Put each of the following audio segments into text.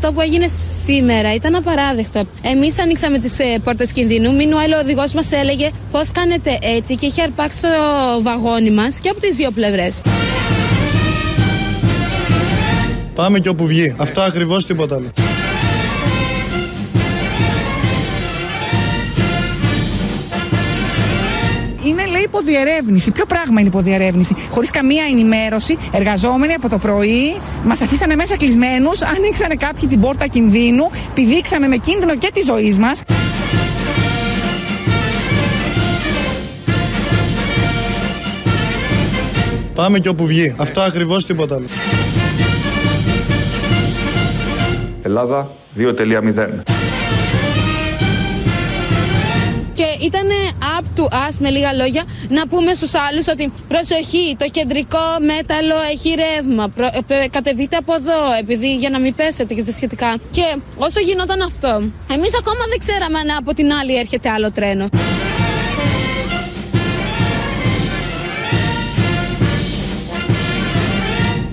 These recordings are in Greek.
αυτό που έγινε σήμερα ήταν απαράδεκτο. Εμείς ανοίξαμε τις ε, πόρτες κινδύνου. Μινουέλ, ο οδηγός μας έλεγε πώς κάνετε έτσι και είχε αρπάξει το βαγόνι μας και από τις δύο πλευρές. Πάμε και όπου βγει. Αυτό ακριβώς τίποτα άλλο. Υποδιερεύνηση. Ποιο πράγμα είναι υποδιερεύνηση; Χωρίς καμία ενημέρωση, εργαζόμενοι από το πρωί μας αφήσανε μέσα κλεισμένους, ανοίξανε κάποιοι την πόρτα κινδύνου, πηδήξαμε με κίνδυνο και τη ζωή μας. Πάμε και όπου βγει. Αυτό ακριβώς τίποτα άλλο. Ελλάδα 2.0. ήταν up to us, με λίγα λόγια, να πούμε στους άλλους ότι προσοχή, το κεντρικό μέταλλο έχει ρεύμα. Προ, ε, κατεβείτε από εδώ, επειδή για να μην πέσετε και στα σχετικά. Και όσο γινόταν αυτό, εμείς ακόμα δεν ξέραμε αν από την άλλη έρχεται άλλο τρένο.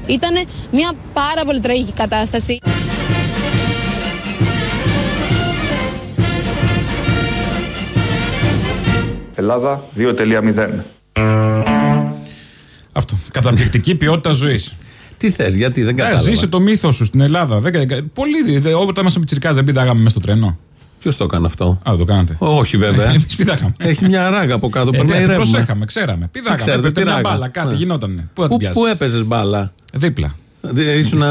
Ήταν μια πάρα πολύ τραγική κατάσταση. Ελλάδα 2.0. Αυτό. Καταπληκτική ποιότητα ζωής. Τι θες, γιατί δεν Ε, κατάλαβα. ζήσε το μύθος σου στην Ελλάδα. Δεν, κα- πολύ. δι- δε- Όταν ήμασταν πιτσιρικά δεν πηδάγαμε μέσα στο τρένο. Ποιος το έκανε αυτό; Α, δεν το κάνατε. Όχι βέβαια. Εμείς πηδάγαμε. Έχει μια ράγα από κάτω. Ε, Περνάει ναι, ρεύμα. προσέχαμε, ξέραμε. Πηδάγαμε. ξέρετε, Έπεφτε τι μια ράγα. μπάλα, κάτι Ναι. γινότανε. Πού θα την Πού, πιάσεις; πού έπαιζες μπάλα; Δίπλα. Δι- Ήσουν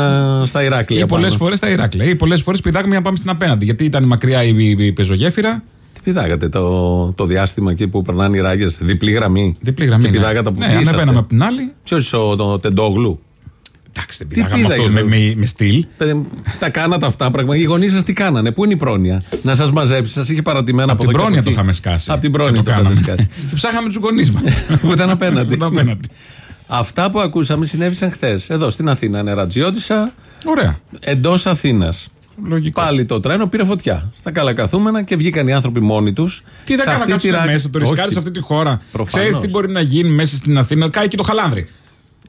στα Ηράκλεια. Ή πολλές πάνω. φορές στα Ηράκλεια. Ή πολλές φορές πηδάγαμε για να πάμε στην απέναντι. Γιατί ήταν μακριά η, η, η πεζογέφυρα. Τι πηδάγατε το, το διάστημα εκεί που περνάνε οι ράγες, διπλή γραμμή. Διπλή γραμμή. Και ναι. πηδάγατε από ναι, τι είσαστε; ανεβαίναμε από την άλλη. Ποιος ο το, Τεντόγλου; Εντάξει, δεν Τι πηδάγαμε αυτό πήδαγες, με, ρε. με, με στυλ. Παιδί μου, τα κάνατε αυτά πράγματα. Οι γονείς σας τι κάνανε, πού είναι η πρόνοια; Να σας μαζέψει, σας είχε παρατημένα Από από την εδώ και πρόνοια από το εκεί. είχαμε σκάσει. Από την Και πρόνοια το είχατε κάναμε. σκάσει. Και ψάχαμε τους γονείς μας. που ήταν απέναντι. απέναντι. Αυτά που ακούσαμε συνέβησαν χθες. Εδώ στην Αθήνα, νερατζιώτησα, Ωραία. εντός Αθήνας. Λογικό. Πάλι το τρένο πήρε φωτιά. Στα καλακαθούμενα και βγήκαν οι άνθρωποι μόνοι τους. Τι δεν κάνα κάτσουν μέσα, το ρισκάρει σε αυτή τη χώρα. Προφανώς. Ξέρεις τι μπορεί να γίνει μέσα στην Αθήνα. Κάει και το χαλάνδρι.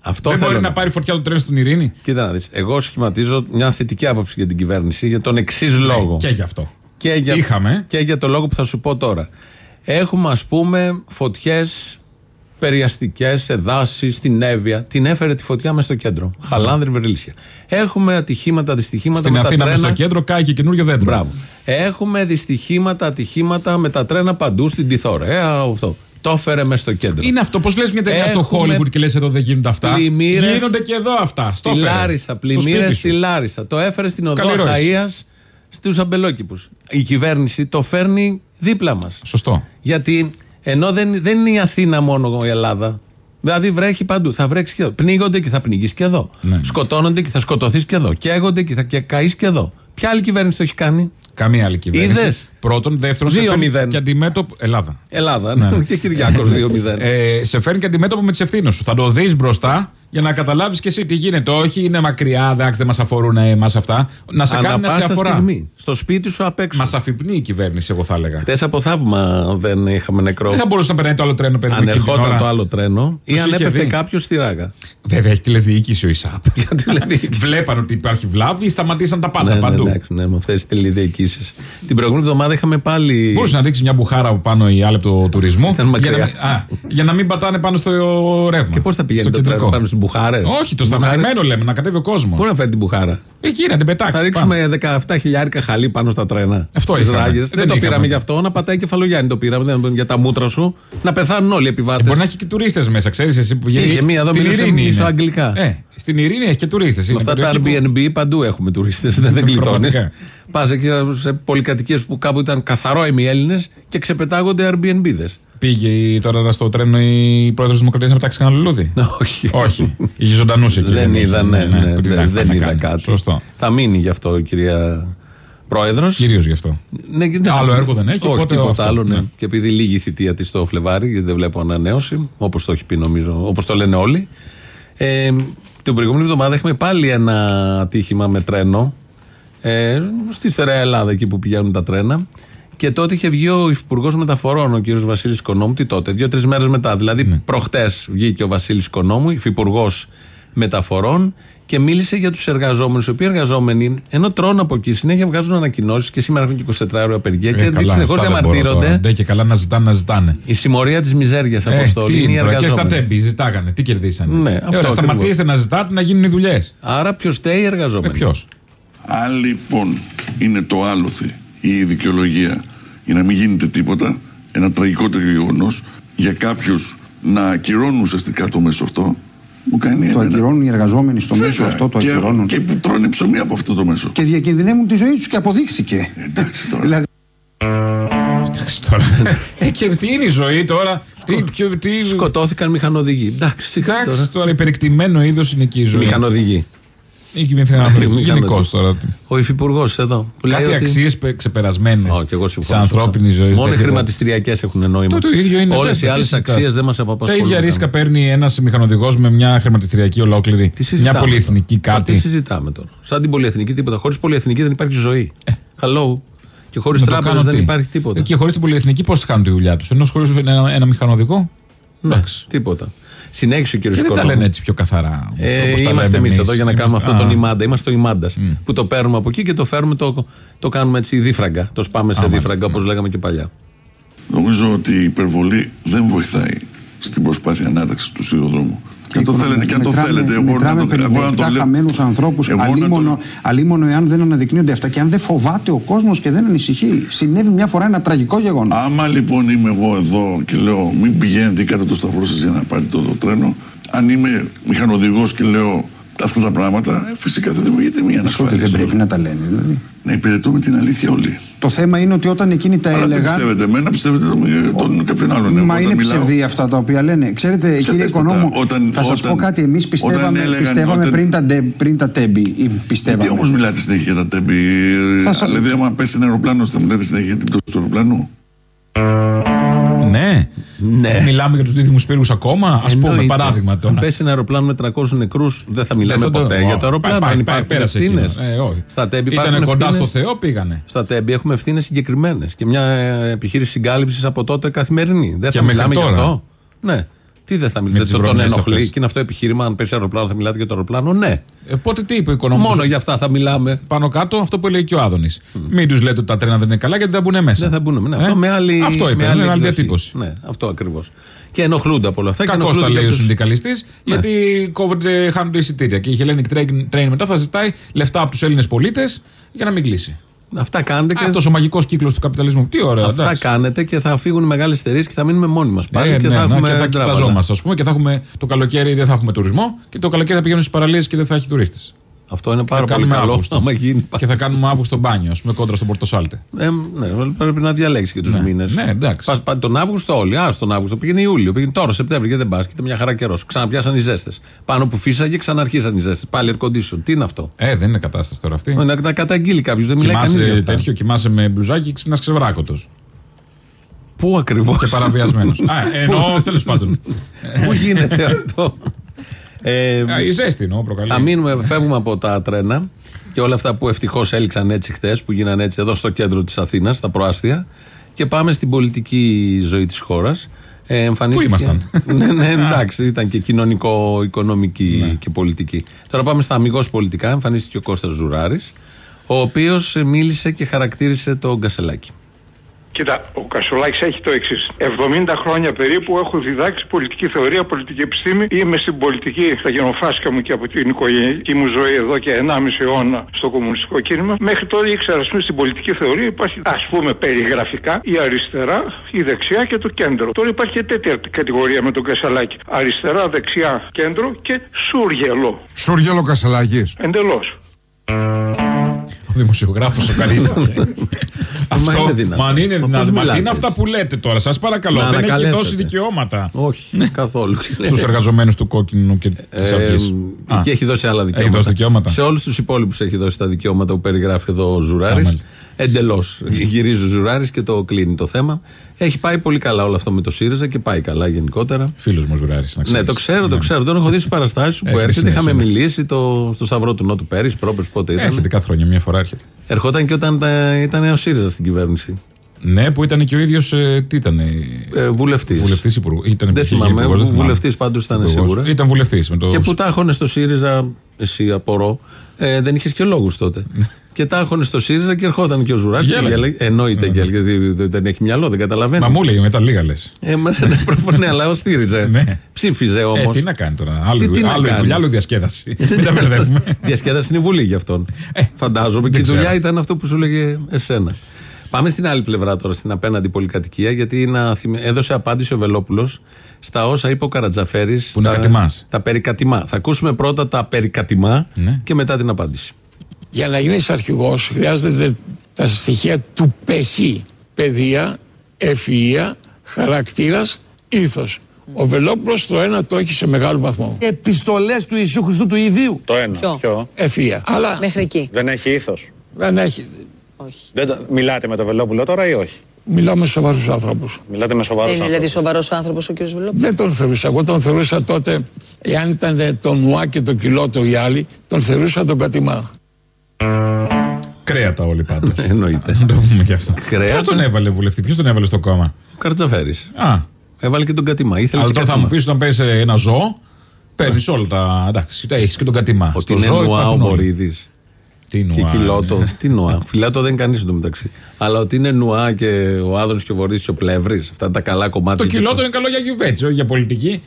Αυτό δεν θέλω μπορεί να να πάρει φωτιά το τρένο στην Ειρήνη. Κοίτα να δεις, Εγώ σχηματίζω μια θετική άποψη για την κυβέρνηση για τον εξής λόγο. Ναι, Και γι' αυτό. Και για, Είχαμε. και για το λόγο που θα σου πω τώρα. Έχουμε ας πούμε φωτιές περιαστικές σε δάση, στην Εύβοια. Την έφερε τη φωτιά μέσα στο κέντρο. Χαλάνδρη, Βερλίσια. Έχουμε ατυχήματα, δυστυχήματα Στην με Αθήνα, τα μέσα τρένα. στο κέντρο, κάει και καινούριο δέντρο. Μπράβο. Έχουμε δυστυχήματα, ατυχήματα με τα τρένα παντού στην Τιθωρέα. Αυτό. Το έφερε μέσα στο κέντρο. Είναι αυτό. Πώς λες μια ταινία στο Έχουμε Hollywood και λες εδώ δεν γίνονται αυτά; πλημμύρες Γίνονται και εδώ αυτά. Στο Στη έφερε. Λάρισα, Στο πλημμύρες σπίτι στη σου. Λάρισα. Το έφερε στην οδό Καλή ρόηση. Αχαία στους αμπελόκηπους. Η κυβέρνηση το φέρνει δίπλα μας. Σωστό. Γιατί ενώ δεν, δεν είναι η Αθήνα μόνο η Ελλάδα. Δηλαδή βρέχει παντού. Θα βρέξεις και εδώ. Πνίγονται και θα πνιγείς και εδώ. Ναι. Σκοτώνονται και θα σκοτωθείς και εδώ. Καίγονται και θα και καείς και εδώ. Ποια άλλη κυβέρνηση το έχει κάνει; Καμία άλλη κυβέρνηση. Είδες; Πρώτον. Δεύτερον, σε Δύο φέρνει μηδέν. και αντιμέτωπο. Ελλάδα. Ελλάδα. Ναι. και Κυριάκος 2-0. Ε, σε φέρνει και αντιμέτωπο με τις ευθύνες σου. Θα το δεις μπροστά για να καταλάβεις και εσύ τι γίνεται. Όχι, είναι μακριά, εντάξει, δεν μας αφορούν εμάς αυτά. Να σε Ανά κάνει να σε πάσα αφορά. στιγμή. Στο σπίτι σου απ' έξω. Μας αφυπνεί η κυβέρνηση, εγώ θα έλεγα. Χθε από θαύμα δεν είχαμε νεκρό. Δεν θα μπορούσε να περνάει το άλλο τρένο παιδί μου, αν εκείνη την ερχόταν ώρα. το άλλο τρένο ή Τους αν είχε έπεφτε δει. κάποιος στη ράγα. Βέβαια, έχει τηλεδιοίκηση ο ΙΣΑΠ. Γιατί δηλαδή. Βλέπαν ότι υπάρχει βλάβη, σταματήσαν τα πάντα ναι, ναι, παντού. εντάξει, ναι, με αυτές τις τηλεδιοικήσει. Την προηγούμενη εβδομάδα είχαμε πάλι. Μπορούσε να ρίξει μια μπουχάρα από πάνω η άλλη από το τουρισμό Ήταν για, να, μακριά. μην- α, για να μην πατάνε πάνω στο ρεύμα. Και πώς θα πηγαίνει στο το τρένο κεντρικό. πάνω στην Μπουχάρε. Όχι, το σταματημένο λέμε, να κατέβει ο κόσμος. Πού να φέρει την Μπουχάρα; Εκεί να την πετάξει. Θα ρίξουμε 17 χιλιάρικα χαλί πάνω στα τρένα. Αυτό Στις είχαμε. ράγες. Δεν Δεν, το είχαμε. πήραμε γι' αυτό. Να πατάει κεφαλογιάννη το πήραμε. Δεν, για τα μούτρα σου. Να πεθάνουν όλοι οι επιβάτες. Μπορεί να έχει και τουρίστες μέσα, ξέρεις εσύ που Είχε μία εδώ, στην μιλούσε Ειρήνη είναι. μισοαγγλικά. Ε, στην Ειρήνη έχει και τουρίστες. Με αυτά τα Airbnb παντού έχουμε τουρίστες. Δεν, δεν γλιτώνεις. Πραγματικά. Πας εκεί σε πολυκατοικίες που κάπου ήταν καθαρό Έλληνες και ξεπετάγονται Airbnb. Πήγε η- τώρα στο τρένο η πρόεδρος της Δημοκρατίας να πετάξει κανένα λουλούδι; Όχι. Όχι. Είχε ζωντανούς εκεί. Δεν είχε. είδα, ναι, ναι, που τι δεν, να- δεν να είδα κάνει. κάτι. Σωστό. Θα μείνει γι' αυτό, κυρία Πρόεδρος. Κυρίως γι' αυτό. Ναι, και Άλλο έργο δεν έχει, Όχι, οπότε τίποτα αυτό, άλλο. Ναι. ναι. Και επειδή λίγη η θητεία της στο Φλεβάρι, γιατί δεν βλέπω ανανέωση, όπως το έχει πει νομίζω, όπως το λένε όλοι. Ε, την προηγούμενη εβδομάδα είχαμε πάλι ένα ατύχημα με τρένο. Ε, στη στερεά Ελλάδα, εκεί που πηγαίνουν τα τρένα. Και τότε είχε βγει ο Υφυπουργός Μεταφορών, ο κ. Βασίλης Οικονόμου. Τι τότε, δύο-τρεις μέρες μετά. Δηλαδή, Ναι. προχτές βγήκε ο Βασίλης Οικονόμου, Υφυπουργός Μεταφορών, και μίλησε για τους εργαζόμενους. Οι οποίοι εργαζόμενοι, ενώ τρώνε από εκεί, συνέχεια βγάζουν ανακοινώσεις και σήμερα έχουν και 24 ώρε απεργία και συνεχώ διαμαρτύρονται. Ναι, και καλά να ζητάνε, να ζητάνε. Η συμμορία της μιζέριας Ε, αποστολή τι είναι οι είναι τώρα, και στα εργαζόμενοι. τέμπη ζητάγανε. Τι κερδίσανε. Ναι, Ε, αυτό ωραία, ακριβώς. σταματήστε να ζητάτε να γίνουν οι δουλειές. Άρα ποιος στέει οι εργαζόμενοι; Ποιος; Αν λοιπόν είναι το άλοθη ή η δικαιολογία για να μην γίνεται τίποτα, ένα τραγικότερο γεγονός για κάποιους να ακυρώνουν ουσιαστικά το μέσο αυτό, μου κάνει Το εμένα. ακυρώνουν οι εργαζόμενοι στο μέσο Βέβαια, αυτό, το και, ακυρώνουν. Και που τρώνε ψωμί από αυτό το μέσο. Και διακινδυνεύουν τη ζωή τους και αποδείχθηκε. Εντάξει τώρα. Δηλαδή, Εντάξει τώρα. ε, και τι είναι η ζωή τώρα; Τι, ποιο, τι... Σκοτώθηκαν μηχανοδηγοί. Εντάξει, σιγά τώρα. Εντάξει τώρα, υπερεκτημένο είδος είναι εκεί η ζωή. Μηχανοδηγοί. Ή και μηχανοδηγοί. Γενικώ Μηχανοδηγοί. τώρα. Ο υφυπουργός εδώ. Που λέει Κάτι ότι- αξίες ξεπερασμένες Ω, και εγώ της συμφωνώ. ανθρώπινης ζωής. Μόνο οι χρηματιστηριακές έχουν νόημα. Το, το ίδιο είναι. Όλες οι βέβαια, άλλες τι συζητάς; αξίες δεν μας Τα απασχολούν. ίδια ρίσκα παίρνει ένας μηχανοδηγός με μια χρηματιστηριακή ολόκληρη. Τι Μια συζητάμε πολυεθνική τώρα; κάτι. Τι συζητάμε τώρα; Σαν την πολυεθνική τίποτα. Χωρίς πολυεθνική δεν υπάρχει ζωή. Hello. Και χωρίς Να το τράπεζες κάνω δεν τι; υπάρχει τίποτα. Ε, Και χωρίς την πολυεθνική πώς κάνουν τη δουλειά τους; Ενώ χωρί ένα, ένα μηχανοδηγό; Ναι, Εντάξει. τίποτα. Συνέχισε ο κύριος Και δεν τα Οικονόμου. λένε έτσι πιο καθαρά. όμως, Ε, όπως τα είμαστε λέμε εμείς εμείς. εδώ για να κάνουμε Είμαστε- αυτό Α, τον ημάντα. Είμαστε ο ημάντα. Που το παίρνουμε από εκεί και το φέρουμε, το, το κάνουμε έτσι δίφραγκα. Το σπάμε σε Α, δίφραγκα μάλιστα, όπως ναι. λέγαμε και παλιά. Νομίζω ότι η υπερβολή δεν βοηθάει στην προσπάθεια ανάταξης του σιδηροδρόμου. Και αν το θέλετε, και αν το μετράμε- θέλετε, εγώ να μετράμε το, εγώ να το 57 λέω. χαμένους ανθρώπους Εγώ να το- αλίμονο, αλίμονο εάν δεν αναδεικνύονται αυτά και αν δεν φοβάται ο κόσμος και δεν ανησυχεί. Συνέβη μια φορά ένα τραγικό γεγονός. Άμα λοιπόν είμαι εγώ εδώ και λέω μην πηγαίνετε κάτω το σταυρό σας για να πάρετε το, το τρένο, αν είμαι μηχανοδηγός και λέω αυτά τα πράγματα, ε, φυσικά θα δημιουργείται μια Ότι ανασφάλεια. δεν στο- πρέπει να τα λένε. Δηλαδή. Να υπηρετούμε την αλήθεια όλοι. Το θέμα είναι ότι όταν εκείνοι τα Αλλά δεν έλεγαν. πιστεύετε εμένα, πιστεύετε τον, τον κάποιον άλλον. Εγώ Μα όταν είναι μιλάω- ψευδή αυτά τα οποία λένε. Ξέρετε, κύριε Ψευδέστατα. Οικονόμου, Όταν- θα σας όταν- πω κάτι. Εμείς πιστεύαμε, όταν έλεγαν- πιστεύαμε όταν- πριν, τα, ντε- πριν τα τέμπη. ή Γιατί Πιστεύαμε. όμως μιλάτε συνέχεια για τα τέμπη; Θα σα- Δηλαδή, άμα πέσει ένα αεροπλάνο, θα μιλάτε συνέχεια για την πτώση του αεροπλάνου; Ναι. Ναι. Μιλάμε για τους δίθυμους πύργους ακόμα. Α πούμε, Εννοείται. παράδειγμα Αν τώρα. πέσει ένα αεροπλάνο με 300 νεκρούς, δεν θα μιλάμε Δεν θα το- ποτέ Ω, για το αεροπλάνο. πάει, Αν πάει, υπάρχουν πέρασε ευθύνες. εκείνο. Ε, όχι. Στα τέμπη Ήτανε υπάρχουν κοντά ευθύνες. στο Θεό, πήγανε. Στα τέμπη έχουμε ευθύνες συγκεκριμένες και μια ε, επιχείρηση συγκάλυψης από τότε καθημερινή. Δεν Και θα μέχρι μιλάμε γι' τώρα. αυτό. Ναι. Τι δεν θα Με μιλάτε, τις το τον βρωμιές ενοχλεί. αυτές. Και είναι αυτό επιχείρημα. Αν πέσει αεροπλάνο, θα μιλάτε για το αεροπλάνο; Ναι. Ε, πότε τι είπε ο οικονομικός; Μόνο για αυτά θα μιλάμε. Πάνω κάτω αυτό που λέει και ο Άδωνης. Μην τους λέτε ότι τα τρένα δεν είναι καλά γιατί δεν μπουν μέσα. Δεν θα μπουν. Ναι, Ε, αυτό με άλλη, Αυτό είπε, με άλλη με άλλη εκδοχή. διατύπωση. Ναι, αυτό ακριβώς. Και ενοχλούνται από όλα αυτά. και Κακώς ενοχλούνται τα και λέει ο από τους- συνδικαλιστής, Ναι. γιατί κόβονται, χάνονται εισιτήρια. Και η Hellenic Train, Train μετά θα ζητάει λεφτά από τους Έλληνες πολίτες για να μην κλείσει. Αυτά κάνετε και Αυτό ο μαγικό κύκλος του καπιταλισμού. Τι ωραία, Αυτά εντάξει. κάνετε και θα φύγουν μεγάλες εταιρείες και θα μείνουμε μόνοι μας πάλι. Ε, και ναι, θα ναι, έχουμε και θα ντράβαλα. κοιταζόμαστε, ας πούμε, και θα έχουμε το καλοκαίρι δεν θα έχουμε τουρισμό και το καλοκαίρι θα πηγαίνουν στις παραλίες και δεν θα έχει τουρίστες. Αυτό είναι πάρα θα πολύ κάνουμε καλό. Αύγουστο. άμα γίνει. Και θα κάνουμε Αύγουστο μπάνιο, ας πούμε, κόντρα στον Πορτοσάλτε. Ε, ναι, πρέπει να διαλέξεις και τους Ναι, μήνες. ναι, εντάξει. Πας, πας τον Αύγουστο όλοι. Α, τον Αύγουστο. Πήγαινε Ιούλιο, πήγαινε τώρα, Σεπτέμβριο και δεν πας. Και ήταν μια χαρά καιρός. Ξαναπιάσαν οι ζέστες. Πάνω που φύσαγε, ξαναρχίσαν οι ζέστες. Πάλι air condition. Τι είναι αυτό; Ε, δεν είναι κατάσταση τώρα αυτή. Να, να καταγγείλει κάποιος. Δεν μιλάει κανείς για Κοιμάσαι αυτά. τέτοιο, κοιμάσαι με μπλουζάκι και ξυπνάς ξεβράκωτος. Πού ακριβώς; Και παραβιασμένος. Α, εννοώ τέλος πάντων. Πού γίνεται αυτό; Ε, Α, Η ζέστη εννοώ προκαλεί. Θα μείνουμε, φεύγουμε από τα τρένα και όλα αυτά που ευτυχώς έληξαν έτσι χθες, που γίνανε έτσι εδώ στο κέντρο της Αθήνας, στα προάστια, και πάμε στην πολιτική ζωή της χώρας. Ε, εμφανίστηκε... Πού ήμασταν; ναι, ναι, εντάξει, ήταν και κοινωνικό-οικονομική Ναι. και πολιτική. Τώρα πάμε στα αμυγός πολιτικά. Εμφανίστηκε ο Κώστας Ζουράρης, ο οποίος μίλησε και χαρακτήρισε το Γκασελάκη. Κοίτα, ο Κασουλάκης έχει το εξής. 70 χρόνια περίπου έχω διδάξει πολιτική θεωρία, πολιτική επιστήμη. Είμαι στην πολιτική, στα γενοφάσκα μου και από την οικογενειακή μου ζωή εδώ και 1,5 αιώνα στο κομμουνιστικό κίνημα. Μέχρι τώρα ήξερα, α πούμε, στην πολιτική θεωρία υπάρχει, ας πούμε, περιγραφικά η αριστερά, η δεξιά και το κέντρο. Τώρα υπάρχει και τέτοια κατηγορία με τον Κασαλάκη. Αριστερά, δεξιά, κέντρο και σούργελο. Σούργελο Κασελάκης. Εντελώς. Ο δημοσιογράφος σοκαρίστηκε. Αυτό. είναι δυνατό. Μα αν είναι Μα πώς δυνατό. Μα τι μιλάτε είναι αυτά έτσι. που λέτε τώρα, σας παρακαλώ. Να Δεν έχει ανακαλέσετε. δώσει δικαιώματα Όχι, καθόλου. στους εργαζομένους του Κόκκινου και της Ε, Αυγής. και έχει δώσει άλλα δικαιώματα. Έχει δώσει δικαιώματα. Σε όλους τους υπόλοιπους έχει δώσει τα δικαιώματα που περιγράφει εδώ ο Α, Ζουράρης. μάλιστα. Εντελώς. Γυρίζει ο Ζουράρης και το κλείνει το θέμα. Έχει πάει πολύ καλά όλο αυτό με το ΣΥΡΙΖΑ και πάει καλά γενικότερα. Φίλος μου Ζουράρης, να ξέρει. Ναι, το ξέρω, το ξέρω. Τον έχω δει στις παραστάσεις που Έχει έρχεται. συνέχεια, Είχαμε ναι. μιλήσει το, στο Σταυρό του Νότου πέρυσι, πρόπερς πότε ήταν. Έρχεται κάθε χρονιά, μια φορά έρχεται. Ερχόταν και όταν τα- ήταν ο ΣΥΡΙΖΑ στην κυβέρνηση. Ναι, που ήταν και ο ίδιος. Τι ήταν. Ε, βουλευτής. Βουλευτής υπουργό. Ήταν Δεν θυμάμαι. Βουλευτής πάντως ήταν σίγουρα. Ήταν βουλευτής. Το... Και που τα έχωνε στο ΣΥΡΙΖΑ, εσύ απορώ, ε, δεν είχες και λόγους τότε. και τα έχωνε στο ΣΥΡΙΖΑ και ερχόταν και ο Ζουράκης. Εννοείται και γιατί δεν έχει μυαλό, δεν καταλαβαίνει. Μα μου λέει μετά λίγα λες. Ε, ναι, αλλά ο στήριζε. Ψήφιζε όμως. Ε, τι να κάνει τώρα. Άλλο, τι, άλλο, δουλειά, άλλο διασκέδαση. Μην τα μπερδεύουμε. Διασκέδαση είναι η Βουλή γι' αυτόν. Φαντάζομαι. Και η δουλειά ήταν αυτό που σου λέγε εσένα. Πάμε στην άλλη πλευρά τώρα, στην απέναντι πολυκατοικία, γιατί να θυμ... έδωσε απάντηση ο Βελόπουλος στα όσα είπε ο Καρατζαφέρης. Που είναι τα, τα περικατημά. Θα ακούσουμε πρώτα τα περικατημά ναι. και μετά την απάντηση. Για να γίνεις αρχηγός χρειάζεται τα στοιχεία του πεχή. Παιδεία, ευφυΐα, χαρακτήρας, ήθος. Ο Βελόπουλος το ένα το έχει σε μεγάλο βαθμό. Επιστολές του Ιησού Χριστού του Ιδίου. Το ένα. Ποιο; Ποιο; Ευφυΐα. Αλλά... Μέχρι εκεί. Δεν έχει ήθος. Δεν έχει. Όχι. Δεν το... Μιλάτε με τον Βελόπουλο τώρα ή όχι; Μιλάω με σοβαρούς άνθρωπους. Μιλάτε με σοβαρούς άνθρωπους. Είναι δηλαδή σοβαρός άνθρωπος ο κ. Βελόπουλος. Δεν τον θεωρούσα. Εγώ τον θεωρούσα τότε, εάν ήταν το Νουά και το Κιλότο οι άλλοι, τον θεωρούσα τον Κατημά. Κρέατα όλοι πάντως. Εννοείται. Να το πούμε και αυτό. Ποιος τον έβαλε βουλευτή, ποιος τον έβαλε στο κόμμα; Ο Καρτζαφέρης. Α. Έβαλε και τον Κατημά. Ήθελε Αλλά τώρα θα μου πεις όταν παίζει ένα ζώο, παίρνεις όλα τα. Εντάξει, έχεις και τον Κατημά. Ότι είναι Νουά ο Μωρίδης. Τι νουά. Και κιλότο. Τι νουά. Φιλάτο δεν είναι κανεί εντωμεταξύ. Αλλά ότι είναι νουά και ο Άδωνης και ο Βορύδης και ο Πλεύρης. Αυτά τα καλά κομμάτια. Το κιλότο είναι καλό για γιουβέτσι, όχι για πολιτική.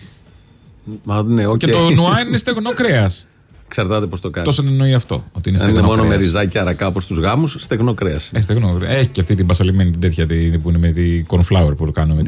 Μα, ναι, okay. Και το νουά είναι στεγνό κρέας. Εξαρτάται πώς το κάνεις. Τόσο εννοεί αυτό. Ότι είναι, είναι μόνο με ριζάκι αρακά από του γάμους, στεγνό κρέας. Ε, στεγνό κρέας. Έχει και αυτή την πασαλημένη την τέτοια που είναι με τη cornflower που το κάνουμε.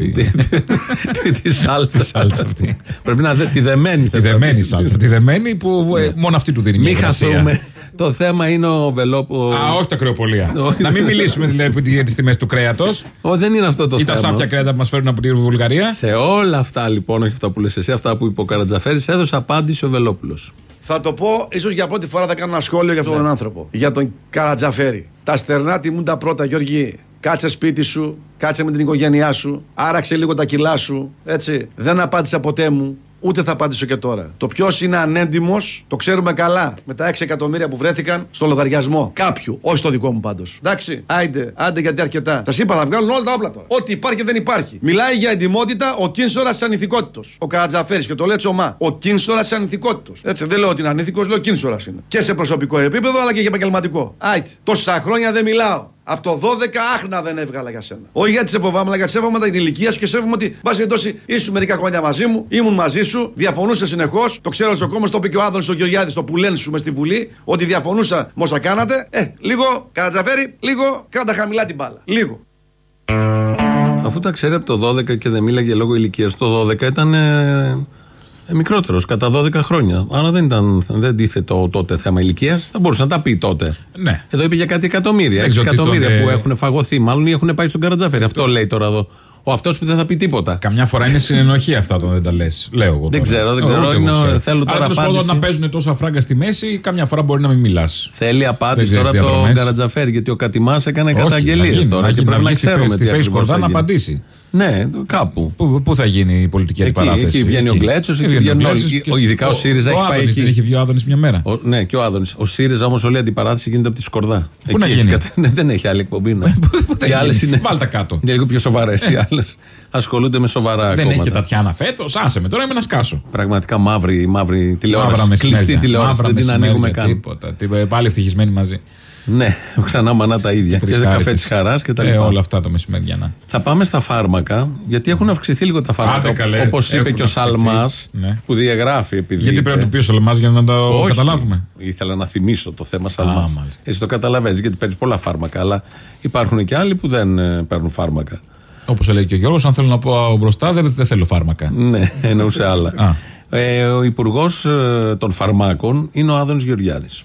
Τη σάλτσα. Πρέπει να τη δεμένη. Τη δεμένη σάλτσα. Τη δεμένη που ε, μόνο αυτή του δίνει μια Μην χαθούμε. Το θέμα είναι ο Βελόπο. Α, όχι τα κρεοπολία. να μην μιλήσουμε δηλαδή για τις τιμές του κρέατος. δεν είναι αυτό το ή θέμα. Ή τα σάπια κρέατα που μας φέρνουν από τη Βουλγαρία. Σε όλα αυτά λοιπόν, όχι αυτά που λες εσύ, αυτά που είπε ο Καρατζαφέρης, έδωσε απάντηση ο Βελόπουλος. Θα το πω, ίσως για πρώτη φορά θα κάνω ένα σχόλιο για αυτόν τον άνθρωπο. Για τον Καρατζαφέρη. Τα στερνά τιμούν τα πρώτα, Γιώργη. Κάτσε σπίτι σου, κάτσε με την οικογένειά σου, άραξε λίγο τα κιλά σου. Έτσι. Δεν απάντησα ποτέ μου. Ούτε θα απαντήσω και τώρα. Το ποιος είναι ανέντιμος, το ξέρουμε καλά. Με τα 6 εκατομμύρια που βρέθηκαν στο λογαριασμό κάποιου. Όχι στο δικό μου πάντως. Εντάξει, άιντε, άντε γιατί αρκετά. Σα είπα, θα βγάλουν όλα τα όπλα τώρα. Ό,τι υπάρχει και δεν υπάρχει. Μιλάει για εντιμότητα ο κίνσορας τη ανηθικότητο. Ο Καρατζαφέρης και το λέει τσομά. Ο κίνσορας τη ανηθικότητο. Έτσι, δεν λέω ότι είναι ανήθικος, λέω κίνσορας είναι. Και σε προσωπικό επίπεδο αλλά και για επαγγελματικό. Άιτε. Τόσα χρόνια δεν μιλάω. Από το 12 άχνα δεν έβγαλα για σένα. Όχι γιατί σε φοβάμαι, αλλά γιατί σέβομαι την ηλικία σου και σέβομαι ότι, πα περιπτώσει, ήσουν μερικά χρόνια μαζί μου, ήμουν μαζί σου, διαφωνούσε συνεχώς. Το ξέρω στο κόμμα, το είπε και ο Άδωνης ο Γεωργιάδης, το που λένε σου μες στη Βουλή, ότι διαφωνούσα με όσα κάνατε. Ε, λίγο, κατατζαφέρει, λίγο, κράτα χαμηλά την μπάλα. Λίγο. Αφού τα ξέρει από το 12 και δεν μίλαγε λόγω ηλικίας, το 12 ήταν. Ε, ε, μικρότερος, κατά 12 χρόνια. Άρα δεν ήταν δεν τίθετο τότε θέμα ηλικίας. Θα μπορούσε να τα πει τότε. Ναι. Εδώ είπε για κάτι εκατομμύρια. 6 εκατομμύρια που έχουν φαγωθεί. Μάλλον ή έχουν πάει στον Καρατζαφέρη. Αυτό λέει τώρα εδώ. Ο αυτός που δεν θα πει τίποτα. Καμιά φορά είναι συνενοχή αυτά όταν δεν τα λες. Λέω εγώ. Δεν ξέρω, δεν ξέρω. Είναι, ξέρω. Θέλω τώρα Αλλά πάντων να παίζουν τόσα φράγκα στη μέση, καμιά φορά μπορεί να μην μιλάς. Θέλει απάντηση τώρα από τον Καρατζαφέρη γιατί ο Κατημάς έκανε καταγγελίες τώρα και πρέπει να ξέρουμε τι ακριβώς να απαντήσει. Ναι, κάπου. Πού, πού θα γίνει η πολιτική εκεί, αντιπαράθεση; Εκεί βγαίνει ο Γκλέτσος, εκεί βγαίνουν όλοι. Ο, ειδικά ο, ο ΣΥΡΙΖΑ έχει πάει εκεί. Έχει βγει ο Άδωνης μια μέρα. Ο, ναι, και ο Άδωνης. Ο ΣΥΡΙΖΑ όμως όλη η αντιπαράθεση γίνεται από τη Σκορδά. Πού να γίνει; Ναι, δεν έχει άλλη εκπομπή. Ναι. οι άλλες είναι. Βάλτε κάτω. Είναι λίγο πιο σοβαρές οι άλλες. Ασχολούνται με σοβαρά Δεν έχει και Τατιάνα φέτος; Άσε με τώρα είμαι να σκάσω. Πραγματικά μαύρη, μαύρη τηλεόραση. Κλειστή τηλεόραση. Δεν την ανοίγουμε καν. Τίποτα. Πάλι ευτυχισμένοι μαζί. Ναι, ξανά μανά τα ίδια. Και καφέ της χαράς και τα ε, λοιπά. όλα αυτά το μεσημεριανά. Θα πάμε στα φάρμακα, γιατί έχουν αυξηθεί λίγο τα φάρμακα. Όπως είπε και ο Σαλμάς, ναι. που διαγράφει επειδή. Γιατί πρέπει να του πει ο Σαλμάς για να το Όχι, καταλάβουμε. Ήθελα να θυμίσω το θέμα Σαλμάς. Εσύ το καταλαβαίνεις, γιατί παίρνεις πολλά φάρμακα, αλλά υπάρχουν και άλλοι που δεν ε, παίρνουν φάρμακα. Όπως λέει και ο Γιώργος, αν θέλω να πω μπροστά, δεν, δεν θέλω φάρμακα. Ναι, εννοούσε άλλα. ε, ο υπουργός ε, των φαρμάκων είναι ο Άδωνης Γεωργιάδης.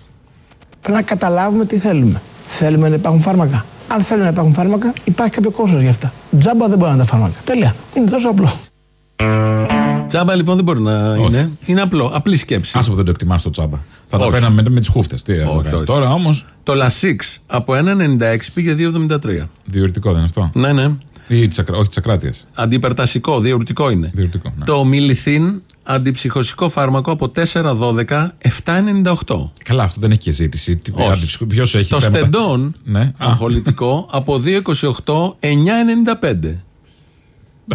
Πρέπει να καταλάβουμε τι θέλουμε. Θέλουμε να υπάρχουν φάρμακα. Αν θέλουμε να υπάρχουν φάρμακα, υπάρχει κάποιο κόστος για αυτά. Τζάμπα δεν μπορεί να είναι τα φάρμακα. Τέλεια. Είναι τόσο απλό. Τζάμπα λοιπόν δεν μπορεί να όχι. είναι. Είναι απλό. Απλή σκέψη. Άσε που δεν το εκτιμά το τζάμπα. Θα όχι. τα παίρναμε με, με τις χούφτες. Τι όχι, όχι. Τώρα όμω. Το Λασίξ από 1,96 πήγε 2,73. Διορτικό δεν είναι αυτό; Ναι, ναι. Ή της ακρα... όχι της ακράτειας. Αντιπερτασικό, διορτικό είναι. Διορτικό, ναι. Το Μιλιθίν αντιψυχωσικό φάρμακο από 4,12 7,98. Καλά, αυτό δεν έχει και ζήτηση. Ποιος έχει Το θέματα. στεντόν Ναι. αγχολητικό από 2,28 9,95.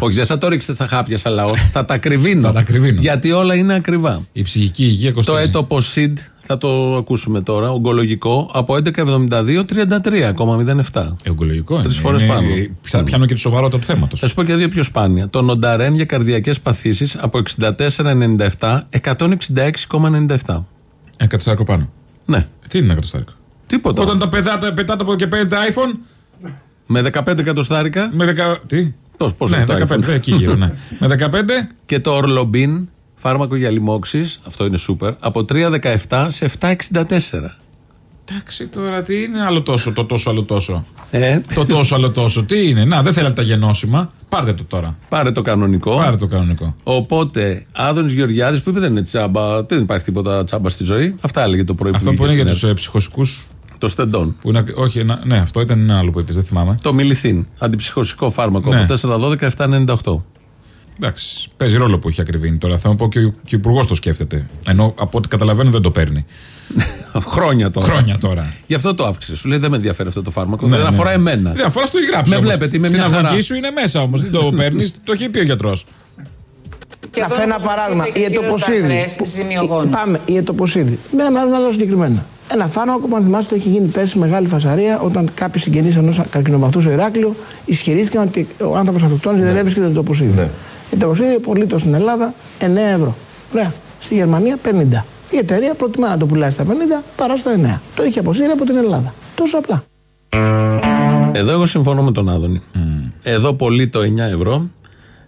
Όχι, δεν θα το ρίξετε στα χάπια σαν λαός. θα τα κρυβίνω. Θα τα κρυβίνω. Γιατί όλα είναι ακριβά. Η ψυχική υγεία Το κοστίζει. Έτοποσιντ θα το ακούσουμε τώρα, ογκολογικό, από 11,72 33,07. Ε, ογκολογικό είναι. Τρει φορές Είναι- πάνω. πια- Πιάνω και τη σοβαρότητα του θέματος. Θα σου πω και δύο πιο σπάνια. Το Νονταρέν για καρδιακές παθήσεις από 64,97 166,97. Ένα κατοστάρικο πάνω. Ναι. Τι είναι ένα κατοστάρικο. Τίποτα. Όταν τα πετάτε, πετάτε από και παίρνετε iPhone. Με 15 εκατοστάρικα. Με 10. Τι; Πώς, πόσο ναι, είναι το 15, iPhone? εκεί γύρω, ναι. Με 15. Και το Ορλομπίν, φάρμακο για λοιμώξεις, αυτό είναι σούπερ, από 3,17 σε 7,64. Εντάξει τώρα τι είναι άλλο τόσο, το τόσο άλλο τόσο. Ε, Το τόσο άλλο τόσο. Τι είναι. Να, δεν θέλατε τα γενώσιμα. Πάρτε το τώρα. πάρε το κανονικό. Πάρε το κανονικό. Οπότε, Άδωνης Γεωργιάδης που είπε δεν είναι τσάμπα, δεν υπάρχει τίποτα τσάμπα στη ζωή. Αυτά έλεγε το πρωί Αυτό που που βγήκε είναι για στην τους ΕΡΤ. ψυχοσικούς. Το στεντόν. Που είναι, όχι, ένα, ναι, αυτό ήταν ένα άλλο που είπες, δεν θυμάμαι. Το μιληθίν. Αντιψυχωσικό φάρμακο Ναι. από 4,12-7,98. Εντάξει, παίζει ρόλο που έχει ακριβήνει τώρα. Θα μου πω και ο, και ο υπουργός το σκέφτεται. Ενώ από ό,τι καταλαβαίνω δεν το παίρνει. Χρόνια τώρα. Χρόνια τώρα. Γι' αυτό το αύξησε. Σου λέει δεν με ενδιαφέρει αυτό το φάρμακο. Ναι, δεν ναι. αφορά εμένα. Δεν αφορά στο έχει γράψει. Με όμως. βλέπετε, είμαι Στην μια χαρά. αγωγή σου είναι μέσα όμως. Δεν το παίρνεις, το έχει πει ο γιατρός. Να φέρω ένα παράδειγμα. Η ετοποσίδη. ζημιογόνο. Πάμε, η ετοποσίδη. Με ένα μέρο να δώσω συγκεκριμένα. Ένα φάρμακο που αν θυμάστε έχει γίνει πέρσι μεγάλη φασαρία όταν κάποιοι συγγενείς ενός καρκινοπαθού στο Ηράκλειο ισχυρίστηκαν ότι ο άνθρωπος αυτοκτόνησε δεν έβρισκε την ετοποσίδη. Η ετοποσίδη πωλείται στην Ελλάδα 9 ευρώ. Ωραία. Στη Γερμανία 50. Η εταιρεία προτιμά να το πουλάει στα 50 παρά στα 9. Το είχε αποσύρει από την Ελλάδα. Τόσο απλά. Εδώ εγώ συμφωνώ με τον Άδωνη. Εδώ πωλεί το 9 ευρώ.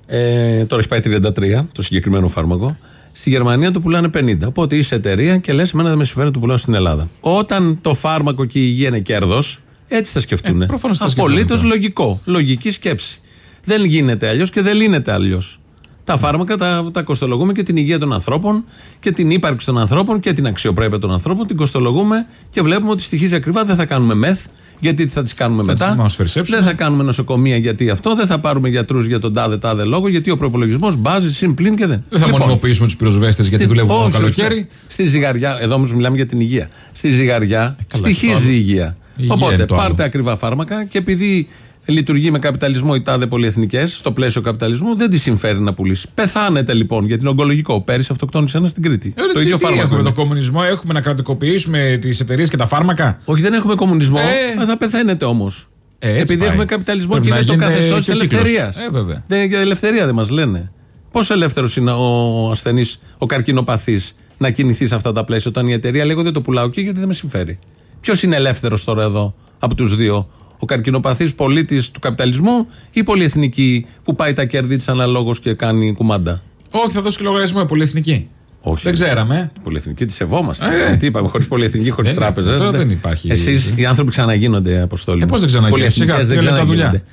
Ε, τώρα έχει πάει 33 το συγκεκριμένο φάρμακο. Στη Γερμανία το πουλάνε 50. Οπότε είσαι εταιρεία και λες: Εμένα δεν με συμφέρει να το πουλάω στην Ελλάδα. Όταν το φάρμακο και η υγεία είναι κέρδος, έτσι θα σκεφτούν. Ε, προφανώς θα σκεφτούν Απολύτω αυτό. λογικό. Λογική σκέψη. Δεν γίνεται αλλιώς και δεν λύνεται αλλιώς. Τα φάρμακα τα, τα κοστολογούμε και την υγεία των ανθρώπων και την ύπαρξη των ανθρώπων και την αξιοπρέπεια των ανθρώπων. Την κοστολογούμε και βλέπουμε ότι στοιχίζει ακριβά. Δεν θα κάνουμε μεθ, γιατί θα τις κάνουμε Θα τις μετά. μας περισσέψουν. Δεν θα κάνουμε νοσοκομεία γιατί αυτό. Δεν θα πάρουμε γιατρούς για τον τάδε τάδε λόγο, γιατί ο προπολογισμός μπάζει συν πλήν και δεν. Δεν θα Λοιπόν, μονιμοποιήσουμε τους πυροσβέστες γιατί στη- δουλεύουν όχι, το όχι, καλοκαίρι. όχι. Στη ζυγαριά, εδώ όμως μιλάμε για την υγεία. Στη ζυγαριά καλά, το στοιχίζει άλλο. η υγεία. Η υγεία Οπότε είναι το πάρτε άλλο. ακριβά φάρμακα και επειδή λειτουργεί με καπιταλισμό η τάδε πολυεθνικές, στο πλαίσιο καπιταλισμού, δεν τη συμφέρει να πουλήσει. Πεθάνετε λοιπόν για την ογκολογικό. Πέρυσι αυτοκτόνησε ένας στην Κρήτη. Ε, το τι- ίδιο τι φάρμακο. Έχουμε είναι. τον κομμουνισμό, έχουμε να κρατικοποιήσουμε τις εταιρείες και τα φάρμακα; Όχι, δεν έχουμε κομμουνισμό. Ε. Ε, θα πεθαίνετε όμως. Ε, έτσι Επειδή πάει. έχουμε καπιταλισμό Πρέπει και να είναι το γίνει καθεστώς και της ο κύκλος. ελευθερίας. Ε, βέβαια. Δεν, για ελευθερία δεν μας λένε. Πόσο ελεύθερος είναι ο ασθενής, ο καρκινοπαθής, να κινηθεί σε αυτά τα πλαίσια, όταν η εταιρεία λέει: Εγώ δεν το πουλάω εκεί γιατί δεν με συμφέρει. Ποιος είναι ελεύθερος τώρα εδώ από τους δύο, ο καρκινοπαθής πολίτης του καπιταλισμού ή η πολυεθνική που πάει τα κέρδη της αναλόγως και κάνει κουμάντα; Όχι, θα δώσει και λογαριασμό η πολυεθνική. Όχι. Δεν ξέραμε. Πολυεθνική τη σεβόμαστε. Ε. Τι είπαμε, χωρίς πολυεθνική, χωρίς Δεν- τράπεζες. τώρα δεν υπάρχει. Εσείς οι άνθρωποι ξαναγίνονται αποστόλοι. Ε, πώς δεν ξαναγίνονται, Πολυεθνικές σιγά, δεν τρία λεπτά δουλειά. ξαναγίνονται.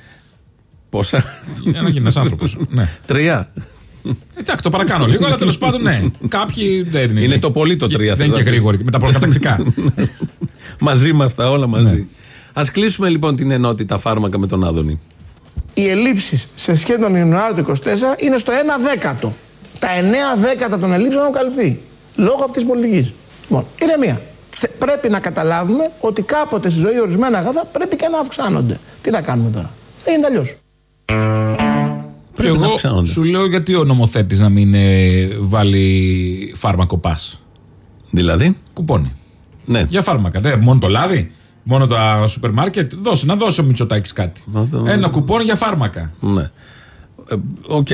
Πόσα; Για να γίνει ένα άνθρωπος. ναι. Τρία. Εντάξει, το παρακάνω λίγο, αλλά τέλος πάντων ναι. Κάποιοι δεν είναι. Είναι το πολύ το Και- τρία, Δεν θες είναι και να πεις. γρήγοροι. Με τα προκατακτικά. μαζί με αυτά, όλα μαζί. Ναι. Α κλείσουμε λοιπόν την ενότητα φάρμακα με τον Άδωνη. Οι ελλείψεις σε σχέση με τον Ιανουάριο του 24 είναι στο 1 δέκατο. Τα 9 δέκατα των ελλείψεων έχουν καλυφθεί. Λόγω αυτής της πολιτικής. Λοιπόν, ηρεμία. Θε- Πρέπει να καταλάβουμε ότι κάποτε στη ζωή ορισμένα αγαθά πρέπει και να αυξάνονται. Τι να κάνουμε τώρα; Δεν είναι αλλιώς. Και Πρέπει να εγώ αυξάνονται. σου λέω γιατί ο νομοθέτης να μην ε, βάλει φάρμακο pass. Δηλαδή; Κουπόνι. Ναι. Για φάρμακα. Δεν, μόνο το λάδι, μόνο τα σούπερ μάρκετ. Δώσε, να δώσει ο Μητσοτάκης κάτι. Να το- Ένα κουπόνι για φάρμακα. Ναι. Ε, Οκ,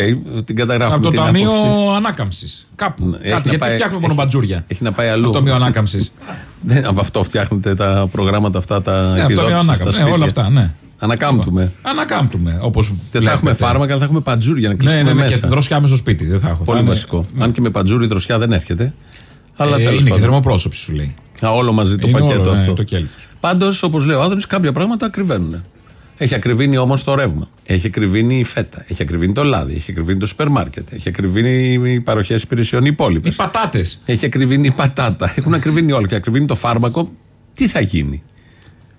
την καταγράφουμε Από το την Ταμείο άποψη. Ανάκαμψης. Κάπου. Ναι, έχει Κάτι, να γιατί πάει- φτιάχνουμε μόνο έχει- μπατζούρια. Έχει να πάει αλλού. Από το Ταμείο Ανάκαμψης. Δεν, από αυτό φτιάχνετε τα προγράμματα αυτά, τα Ναι, από το Ταμείο επιδότηση στα Ανάκαμψης. Ναι, σπίτια. όλα αυτά, ναι. Ανακάμπτουμε. Ανακάμπτουμε. Όπως Δεν θα έχουμε φάρμακα, αλλά θα έχουμε παντζούρι για να Ναι, κλείσουμε ναι, ναι, μέσα. και δροσιά μέσα στο σπίτι. Δεν θα έχω. Πολύ Θα είναι- βασικό. Αν και με παντζούρι η δροσιά δεν έρχεται. Αλλά Ε, τέλος είναι και πάντων. θερμοπρόσωψη σου λέει. Α, όλο μαζί το Είναι πακέτο όλο, ναι, αυτό. το κέλυφ. Πάντως, όπως λέει ο Άδωνη, κάποια πράγματα ακριβένουν. Έχει ακριβήνει όμως το ρεύμα. Έχει ακριβήνει η φέτα. Έχει ακριβήνει το λάδι. Έχει ακριβήνει το σούπερ μάρκετ. Έχει ακριβήνει οι παροχές υπηρεσιών οι υπόλοιπες. Οι πατάτες. Έχει ακριβήνει η πατάτα. Έχουν ακριβήνει όλα. Και ακριβήνει το φάρμακο. Τι θα γίνει;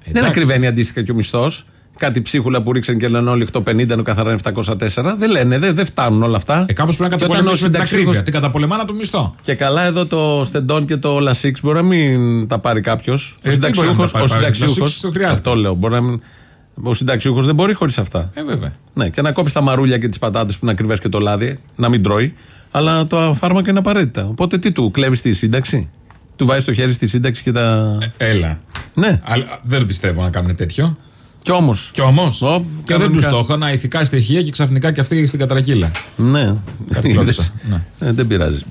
Δεν Εντάξει. ακριβένει αντίστοιχα και ο μισθός. Κάτι ψίχουλα που ρίξαν και λένε όλοι 850 ενώ καθαρά είναι 704. Δεν λένε, δεν, δεν φτάνουν όλα αυτά. Ε, Κάπως πρέπει να Και όταν ο καταπολεμήσουμε την συνταξιούχος- ακρίβεια. Την καταπολεμάνα του μισθό. Και καλά εδώ το Στεντόν και το Λασίξ μπορεί να μην τα πάρει κάποιος. Ο Ε, τι μπορεί να τα συνταξιούχο. πάρει, Ο πάρει, συνταξιούχος- Λασίξ το χρειάζεται. Αυτό λέω. Μπορεί να μην, ο συνταξιούχος δεν μπορεί χωρίς αυτά. Ε, βέβαια. Ναι, και να κόψει τα μαρούλια και τις πατάτες που είναι ακριβέ και το λάδι, να μην τρώει. Αλλά το φάρμακα είναι απαραίτητα. Οπότε τι του, κλέβεις τη σύνταξη; Του βάζεις το χέρι στη σύνταξη και τα. Έλα. Ναι. Αλλά δεν πιστεύω να κάνουν τέτοιο. Κι όμως. Κι όμως. Και δεν τους κανονικά. στόχο να ηθικά στοιχεία και ξαφνικά και αυτή στην κατρακύλα. Ναι. Κάτι Είδες. ρώτησα. Ναι. Ε, δεν πειράζει.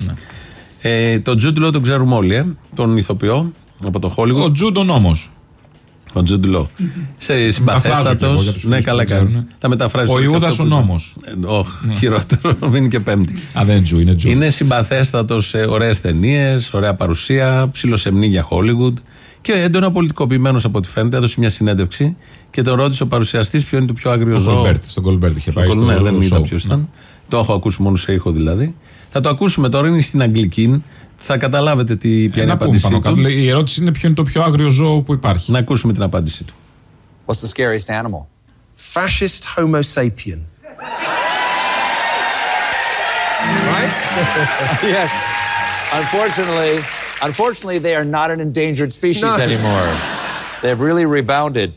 Ε, τον Τζούντ Λό τον ξέρουμε όλοι, ε, τον ηθοποιό από το Hollywood. Ο Τζούντον όμω. Ο Τζούντ Λό. Σε Μεταφράζω συμπαθέστατος. κι εγώ για τους Ναι, φίλους καλά που δεν κάνεις. ξέρουν. Θα μεταφράσει. Ο και Ιούδας αυτό ο που- νόμος. Ε, Όχι, χειρότερο, είναι και πέμπτη. Α, δεν τζου, είναι τζου. Είναι συμπαθέστατος σε ωραίες ταινίες, ωραία παρουσία, ψιλοσεμνή για Hollywood και έντονα πολιτικοποιημένος από ό,τι φαίνεται. Έδωσε μια συνέντευξη και τον ρώτησε ο παρουσιαστής ποιο είναι το πιο άγριο Ο ζώο. Κολμπέρτ, στον Κολμπέρτ είχε Στο πάει Κολ- στο ναι, δεν είδα show. ποιος ήταν. Το έχω ακούσει μόνο σε ήχο δηλαδή. Θα το ακούσουμε τώρα, είναι στην Αγγλική. Θα καταλάβετε τι, ποια Ε, είναι η να πούμε απάντησή πάνω κάτω. του. Λέει, Η ερώτηση είναι ποιο είναι το πιο άγριο ζώο που υπάρχει. Να ακούσουμε την απάντησή του. What's the scariest animal? Fascist Homo sapien. Right? yes. Unfortunately, unfortunately, they are not an endangered species No. anymore. They've really rebounded.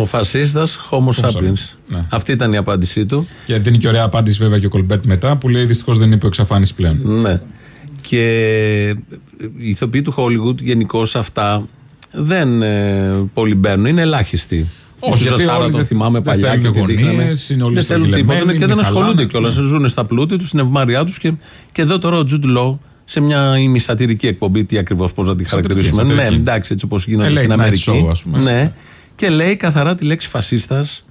Ο φασίστας Homo sapiens. Ναι. Αυτή ήταν η απάντησή του. Και δίνει και ωραία απάντηση βέβαια και ο Κολμπέρτ μετά που λέει δυστυχώς δεν είναι υπό εξαφάνιση πλέον. Ναι. Και οι ηθοποιοί του Hollywood γενικώς αυτά δεν ε, πολύ μπαίνουν, είναι ελάχιστοι. Όχι, Ο γιατί Σάρα όλοι τον δεν- θυμάμαι δεν παλιά θέλουν και τη δείχνανε. γωνίες, είναι όλοι Δεν θέλουν τίποτα στρογγυλεμένοι, και δεν μην ασχολούνται χαλάνε. κιόλα. Ζουν στα πλούτη τους, στην ευμάρειά τους και, και εδώ τώρα ο Τζουντ Λό σε μια ημισατηρική εκπομπή, τι ακριβώς πώς να τη χαρακτηρίσουμε. Ναι, σατυρική. εντάξει, έτσι όπως γίνονται Ε, στην late night Αμερική. show, ας πούμε. Ναι, και λέει καθαρά τη λέξη φασίστας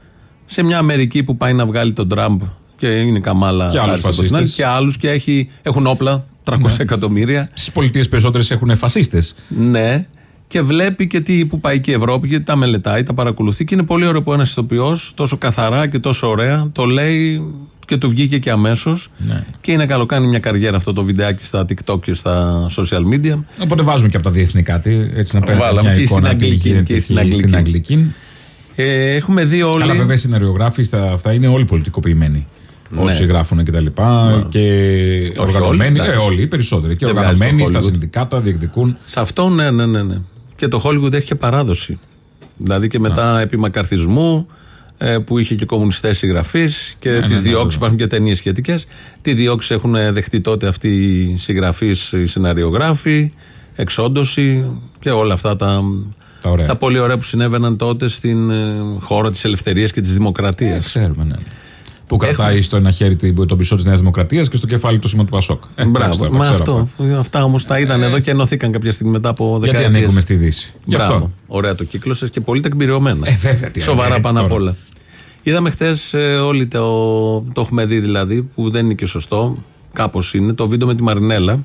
σε μια Αμερική που πάει να βγάλει τον Τραμπ και είναι η Καμάλα Και άλλους Χάρις από την άλλη, φασίστες. και άλλους και έχει, έχουν όπλα 300 εκατομμύρια. Στις πολιτείες περισσότερες έχουν φασίστες. Ναι. Και βλέπει και τι, που πάει και η Ευρώπη και τα μελετάει, τα παρακολουθεί. Και είναι πολύ ωραίο που ένας ηθοποιός τόσο καθαρά και τόσο ωραία το λέει και του βγήκε και αμέσως. Ναι. Και είναι καλό, κάνει μια καριέρα αυτό το βιντεάκι στα TikTok και στα social media. Οπότε βάζουμε και από τα διεθνή κάτι. Έτσι να παίρνει Βάλαμε μια και στην εικόνα τι Αγγλική γίνεται και στην εκεί Αγγλική. στην Αγγλική. Ε, έχουμε δει όλοι. Καλά, βέβαια οι σεναριογράφοι στα αυτά είναι όλοι πολιτικοποιημένοι. Ναι. Όσοι γράφουν και τα λοιπά. Και όλοι, οργανωμένοι. εντάξει. ε, όλοι οι περισσότεροι. Και Δεν βγάζει οργανωμένοι το στα Hollywood. συνδικάτα, διεκδικούν. Σε αυτό, ναι, ναι, ναι, ναι. Και το Hollywood έχει και παράδοση. Δηλαδή και μετά επί μακαρθισμού, ε, που είχε και κομμουνιστές συγγραφείς και Ναι, τις ναι, ναι, διώξεις, βέβαια. υπάρχουν και ταινίες σχετικές. Τι διώξεις έχουν δεχτεί τότε αυτοί οι συγγραφείς, οι σεναριογράφοι, εξόντωση και όλα αυτά τα, Τα ωραία. τα πολύ ωραία που συνέβαιναν τότε στην ε, χώρα της ελευθερίας και της δημοκρατίας. Ε, ξέρουμε, ναι. Που κρατάει στο ένα χέρι την- τον πισό της Νέας Δημοκρατίας και στο κεφάλι το σήμα του Πασόκ. Ε, εντάξει, Μπράβο. τώρα, τα Μα ξέρω αυτό, αυτά. αυτά όμως τα είδαν Ε, εδώ και ενωθήκαν κάποια στιγμή μετά από Γιατί δεκαετίες. ανήκουμε στη Δύση. Γι' Μπράβο. αυτό. Ωραία το κύκλωσε και πολύ τεκμηριωμένα. Ε, βέβαια, τι Σοβαρά άλλο, έτσι πάνω απ' τώρα. όλα. Είδαμε χθες όλοι το, το έχουμε δει δηλαδή, που δεν είναι και σωστό. Κάπως είναι. Το βίντεο με τη Μαρινέλα.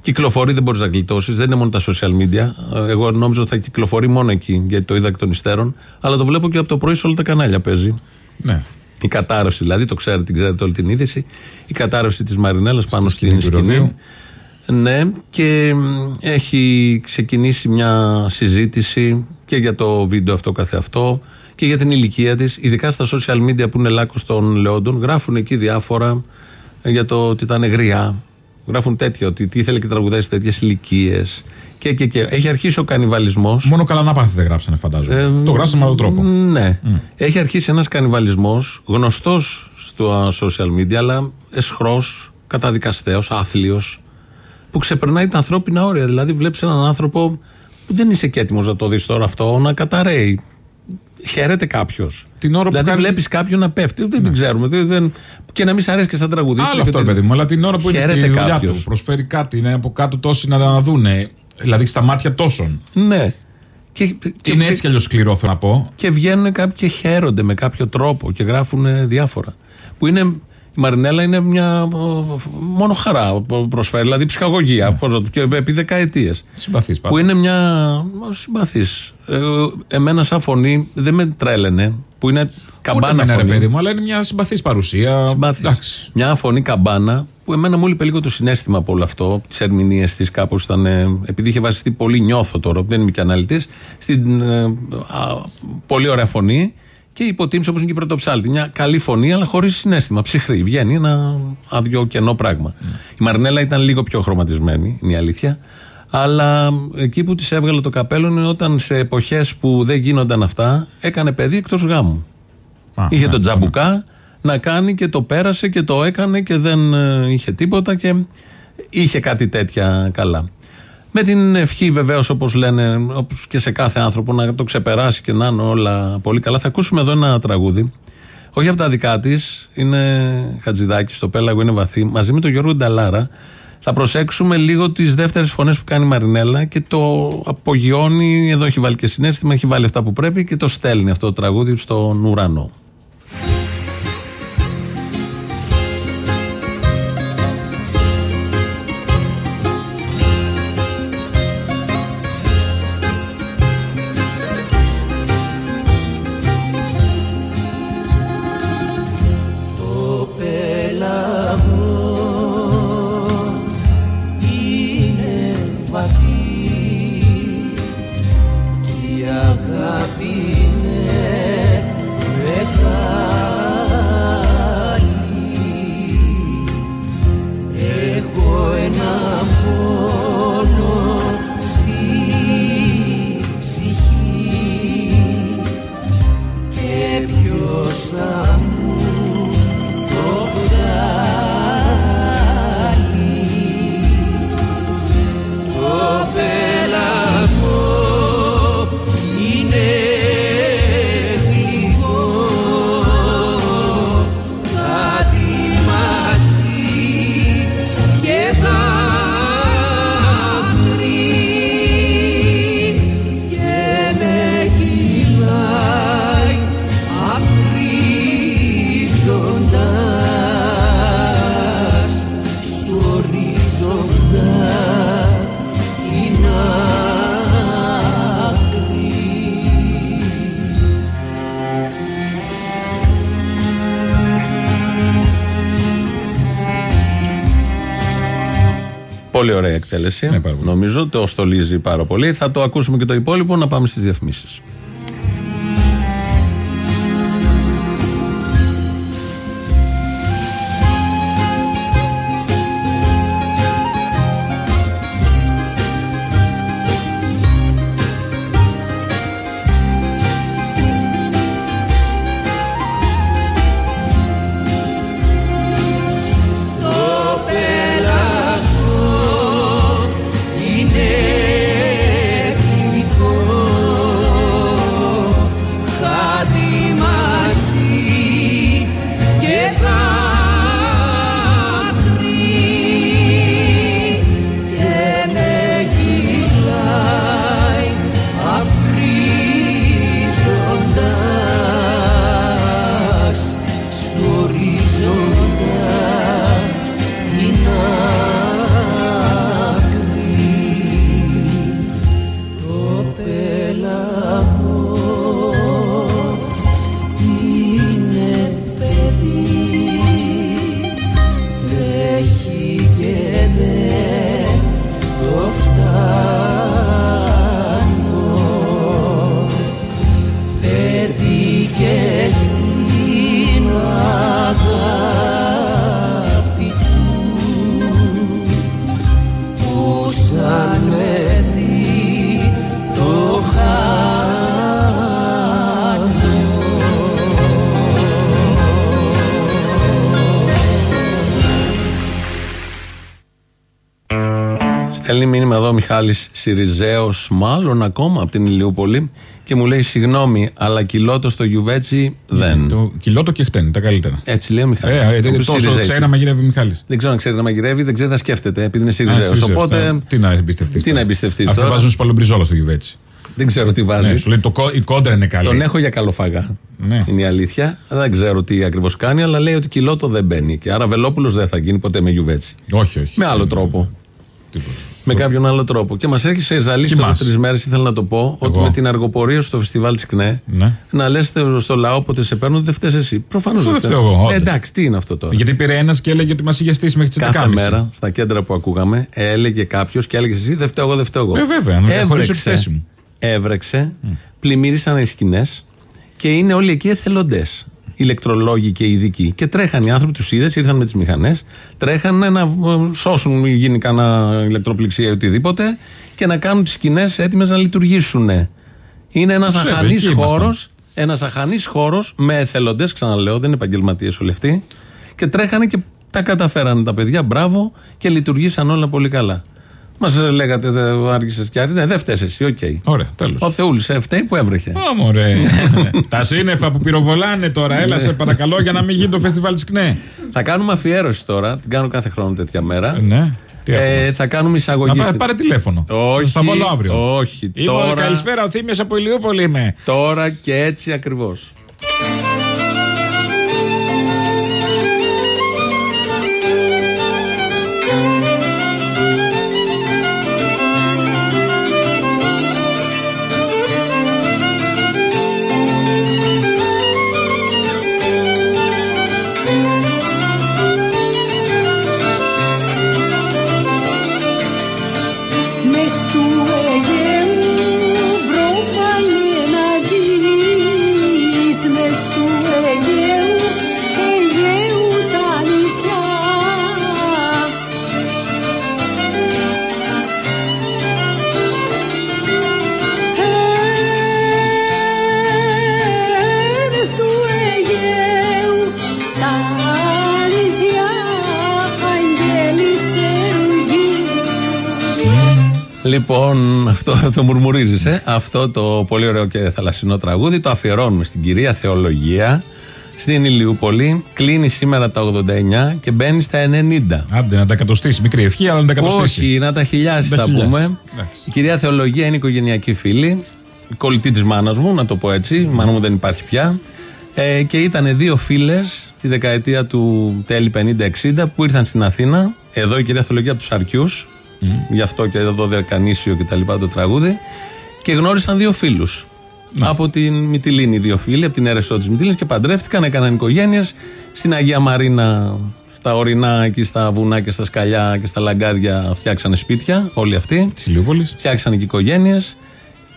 Κυκλοφορεί, δεν μπορείς να γλιτώσεις. Δεν είναι μόνο τα social media. Ε, Εγώ νόμιζα ότι θα κυκλοφορεί μόνο εκεί, γιατί το είδα εκ των υστέρων. Αλλά το βλέπω και από το πρωί σε όλα τα κανάλια παίζει. Ναι. Η κατάρρευση δηλαδή, το ξέρετε, την ξέρετε όλη την είδηση. Η κατάρρευση της Μαρινέλας πάνω σκηνή στην του σκηνή. Ηρωδίου. Ναι, και μ, έχει ξεκινήσει μια συζήτηση και για το βίντεο αυτό καθεαυτό και για την ηλικία της, ειδικά στα social media που είναι λάκκος των λεόντων, γράφουν εκεί διάφορα ε, για το ότι ήταν γριά. Γράφουν τέτοια, ότι τι ήθελε και τραγουδάει σε τέτοιες ηλικίες. Και, και, και. Έχει αρχίσει ο κανιβαλισμός. Μόνο καλά να πάθει δεν γράψανε, φαντάζομαι. Ε, το γράψανε με αυτόν τον τρόπο. Ναι. Έχει αρχίσει ένας κανιβαλισμός γνωστός στο social media, αλλά εσχρός, καταδικαστέος, άθλιος, που ξεπερνάει τα ανθρώπινα όρια. Δηλαδή, βλέπεις έναν άνθρωπο που δεν είσαι και έτοιμος να το δεις τώρα αυτό, να καταραίει. Χαίρεται κάποιος. Την ώρα που δηλαδή, κάνει- βλέπεις κάποιον να πέφτει. Δεν την ξέρουμε. Δεν, δεν- Και να μην σ' αρέσει και σαν τραγουδίστρια. Άλλο και αυτό, δεν- παιδί μου. Αλλά την ώρα που είναι στη Χαίρεται δουλειά κάποιος. του, προσφέρει κάτι, είναι από κάτω τόσοι να τα δούνε. Δηλαδή στα μάτια τόσων. Ναι. Και, και είναι έτσι κι αλλιώς σκληρό, θέλω να πω. και βγαίνουν κάποιοι και χαίρονται με κάποιο τρόπο και γράφουν ε, διάφορα. Που είναι, η Μαρινέλα είναι μια ε, μόνο χαρά που προσφέρει, δηλαδή ψυχαγωγία. Πώς να το- και επί δεκαετίες. Συμπαθή Που είναι μια συμπαθή. Ε, εμένα, σαν φωνή, δεν με τρέλαινε. Που που είναι καμπάνα Ούτε με φωνή. ρε παιδί μου, αλλά είναι μια συμπαθής παρουσία. Συμπάθης. Εντάξει. Μια φωνή καμπάνα που εμένα μου έλειπε λίγο το συνέστημα από όλο αυτό, τις ερμηνείες της κάπως ήταν. ε, επειδή είχε βασιστεί πολύ, νιώθω τώρα, δεν είμαι και αναλυτής, στην ε, α, πολύ ωραία φωνή και υποτίμηση όπως είναι και η πρωτοψάλτη. Μια καλή φωνή, αλλά χωρίς συνέστημα. Ψυχρή. Βγαίνει ένα άδειο κενό πράγμα. Η Μαρνέλα ήταν λίγο πιο χρωματισμένη, είναι η αλήθεια. Αλλά εκεί που της έβγαλε το καπέλο είναι όταν σε εποχές που δεν γίνονταν αυτά, έκανε παιδί εκτός γάμου. είχε ναι, τον τζαμπουκά να κάνει και το πέρασε και το έκανε και δεν ε, είχε τίποτα και είχε κάτι τέτοια καλά. Με την ευχή βεβαίως, όπως λένε, όπως και σε κάθε άνθρωπο, να το ξεπεράσει και να είναι όλα πολύ καλά. Θα ακούσουμε εδώ ένα τραγούδι. Όχι από τα δικά της, είναι Χατζηδάκη, στο πέλαγο είναι βαθύ, μαζί με τον Γιώργο Νταλάρα. Θα προσέξουμε λίγο τις δεύτερες φωνές που κάνει η Μαρινέλα και το απογειώνει. Εδώ έχει βάλει και συνέστημα, έχει βάλει αυτά που πρέπει και το στέλνει αυτό το τραγούδι στον ουρανό. Και ποιος θα μου Πολύ ωραία εκτέλεση. Νομίζω το στολίζει πάρα πολύ. Θα το ακούσουμε και το υπόλοιπο να πάμε στις διαφημίσεις. Μήνυμα εδώ ο Μιχάλης Σιριζέος, μάλλον ακόμα από την Ηλιούπολη και μου λέει: Συγγνώμη, αλλά κιλότο στο γιουβέτσι δεν. Το κιλότο και χτένι, τα καλύτερα. Έτσι λέει ο Μιχάλης. Ε, ε, ε, τόσο ξέρει να μαγειρεύει ο Μιχάλης. Δεν ξέρω αν ξέρει να μαγειρεύει, δεν ξέρει να σκέφτεται, επειδή είναι Α, Σιριζέος. Σιριζέος, Οπότε. τώρα. Τι να εμπιστευτείς. Τι να εμπιστευτείς. Αυτοί βάζουν σπαλομπριζόλα στο γιουβέτσι. Δεν ξέρω τι βάζει. Ναι, σου λέει το, κο- η κόντρα είναι καλή. Τον έχω για καλοφαγά. Ναι. Είναι η αλήθεια. Δεν ξέρω τι ακριβώς κάνει, αλλά λέει ότι κιλότο δεν μπαίνει. Και άρα Βελόπουλος δεν θα γίνει ποτέ με γιουβέτσι. Όχι, όχι. Με άλλο τρόπο. Με κάποιον άλλο τρόπο. Και μας έχει ζαλίσει τώρα Κοιμάσαι. τρεις μέρες, ήθελα να το πω, ότι με την αργοπορία στο φεστιβάλ της ΚΝΕ Ναι. να λες στο λαό όποτε σε παίρνουν δεν φταίει εσύ. Προφανώς Αυτό δεν φταίω εγώ, όντως. εντάξει, τι είναι αυτό τώρα. Γιατί πήρε ένας και έλεγε ότι μας είχε στήσει μέχρι τις 11.30. Κάθε μέρα στα κέντρα που ακούγαμε έλεγε κάποιος και έλεγε εσύ δεν φταίω εγώ, δεν φταίω εγώ. Ε, βέβαια, να διαχωρίσω τη θέση μου. έβρεξε, πλημμύρισαν οι σκηνές και είναι όλοι εκεί εθελοντές. Ηλεκτρολόγοι και ειδικοί. Και τρέχαν οι άνθρωποι, τους είδες, ήρθαν με τις μηχανές, τρέχαν να ε, σώσουν, μην γίνει κανένα ηλεκτροπληξία ή οτιδήποτε και να κάνουν τις σκηνές έτοιμες να λειτουργήσουν. Είναι ένας Τους αχανής εκεί ήμασταν. χώρος, ένας αχανής χώρος με εθελοντές, ξαναλέω, δεν είναι επαγγελματίες όλοι αυτοί. Και τρέχανε και τα καταφέρανε τα παιδιά, μπράβο, και λειτουργήσαν όλα πολύ καλά. Μα λέγατε, δεν άργησες κι άρη. Ναι, δεν φταίει εσύ, οκ. Ωραία, τέλος. Ο Θεούλης φταίει που έβρεχε. Όμορε. Τα σύννεφα που πυροβολάνε τώρα, έλα σε παρακαλώ για να μην γίνει το φεστιβάλ της ΚΝΕ. Θα κάνουμε αφιέρωση τώρα, την κάνω κάθε χρόνο τέτοια μέρα. Ναι. Τι Ε, θα κάνουμε εισαγωγή. Να πάρε, στη- πάρε τηλέφωνο. Όχι, Θα βάλω αύριο. όχι. Είμαι ο- τώρα, Καλησπέρα, ο Θήμιος από Ηλιούπολη είμαι. τώρα και έτσι ακριβώς. Λοιπόν, αυτό το μουρμουρίζεις, ε. Αυτό το πολύ ωραίο και θαλασσινό τραγούδι το αφιερώνουμε στην κυρία Θεολογία στην Ηλιούπολη. Κλείνει σήμερα τα 89 και μπαίνει στα 90. Άντε να τα εκατοστήσει. Μικρή ευχή, αλλά να τα εκατοστήσει. Όχι, να τα χιλιάσεις Τα θα χιλιάσεις. πούμε. Εντάξει. Η κυρία Θεολογία είναι οικογενειακή φίλη, η κολλητή της μάνας μου, να το πω έτσι. Η μάνα μου δεν υπάρχει πια. Ε, και ήταν δύο φίλες τη δεκαετία του τέλη 50-60 που ήρθαν στην Αθήνα. Εδώ η κυρία Θεολογία από τους Αρκιούς. Γι' αυτό και εδώ Δερκανήσιο και τα λοιπά το τραγούδι. Και γνώρισαν δύο φίλους. Από την Μυτιλίνη, δύο φίλοι, από την αίρεσό της Μυτιλίνης και παντρεύτηκαν, έκαναν οικογένειες. Στην Αγία Μαρίνα, στα ορεινά, εκεί στα βουνά και στα σκαλιά και στα λαγκάδια, φτιάξανε σπίτια, όλοι αυτοί. Της Ηλιούπολης. Φτιάξανε και οικογένειες.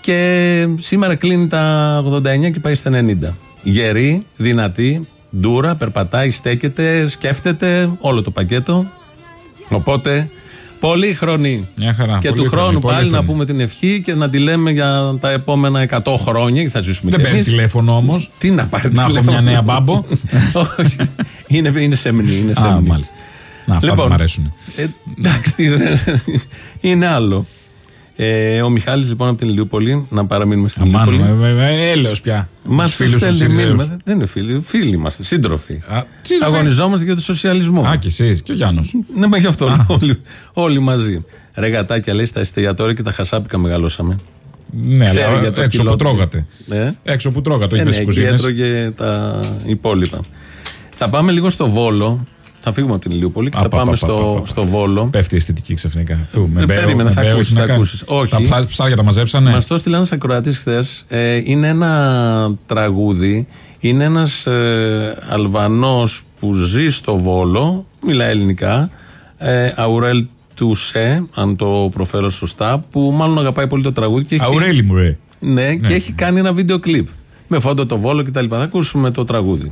Και σήμερα κλείνει τα 89 και πάει στα 90. Γερή, δυνατή, ντούρα, περπατάει, στέκεται, σκέφτεται, όλο το πακέτο. Οπότε, πολύ χρονή. Μια χαρά. Και πολύ του χρονή, χρόνου πολύ πάλι να χρονή. πούμε την ευχή και να τη λέμε για τα επόμενα 100 χρόνια και θα ζήσουμε Δεν κι παίρνει εμείς. τηλέφωνο όμως. Τι να πάρει Να έχω τηλέφωνο; μια νέα μπάμπο. Όχι. είναι, είναι σεμνή. Είναι Α, σεμνή. μάλιστα. Να, αυτά δεν μ' αρέσουν. ε, εντάξει, τι δεν- είναι άλλο. Ε, ο Μιχάλης λοιπόν από την Ηλιούπολη, να παραμείνουμε στην Αμάν, Ηλιούπολη. ε, ε, ε, έλεος πια. Μα Τους φίλους στέλνει τους Σιριζέους. μήνυμα. Δεν είναι φίλοι, φίλοι είμαστε, σύντροφοι. σύντροφοι. Αγωνιζόμαστε για το σοσιαλισμό. Α, και εσείς και ο Γιάννος. Ναι, μα γι' αυτό όλοι, όλοι μαζί. Ρε γατάκια λέει στα εστιατόρια και τα χασάπικα μεγαλώσαμε. Ναι, Ξέρει αλλά για το έξω κιλό που του. τρώγατε. Ε; Έξω που τρώγατε, όχι Ε, μέσα ναι, στι εκεί κουζίνες. έτρωγε τα υπόλοιπα. Θα πάμε λίγο στο Βόλο. Θα φύγουμε από την Ηλιούπολη και Α, θα πα, πάμε πα, στο, πα, πα, πα. στο Βόλο. Πέφτει η αισθητική ξαφνικά. Φου, με Ε, μπέο, περίμενε, με θα μπέο, ακούσεις, τι να θα κάνεις. ακούσεις. Όχι. Τα πλά- ψάρια τα μαζέψανε. Μας το στείλε ένας ακροατής χθες. Ε, είναι ένα τραγούδι. Είναι ένας ε, Αλβανός που ζει στο Βόλο. Μιλάει ελληνικά. Ε, Αουρέλ Τουσέ, αν το προφέρω σωστά. Που μάλλον αγαπάει πολύ το τραγούδι. Και έχει- Αουρέλη μου, ρε. Ναι, και έχει κάνει ένα βίντεο κλιπ. Με φόντο το Βόλο κτλ. Θα ακούσουμε το τραγούδι.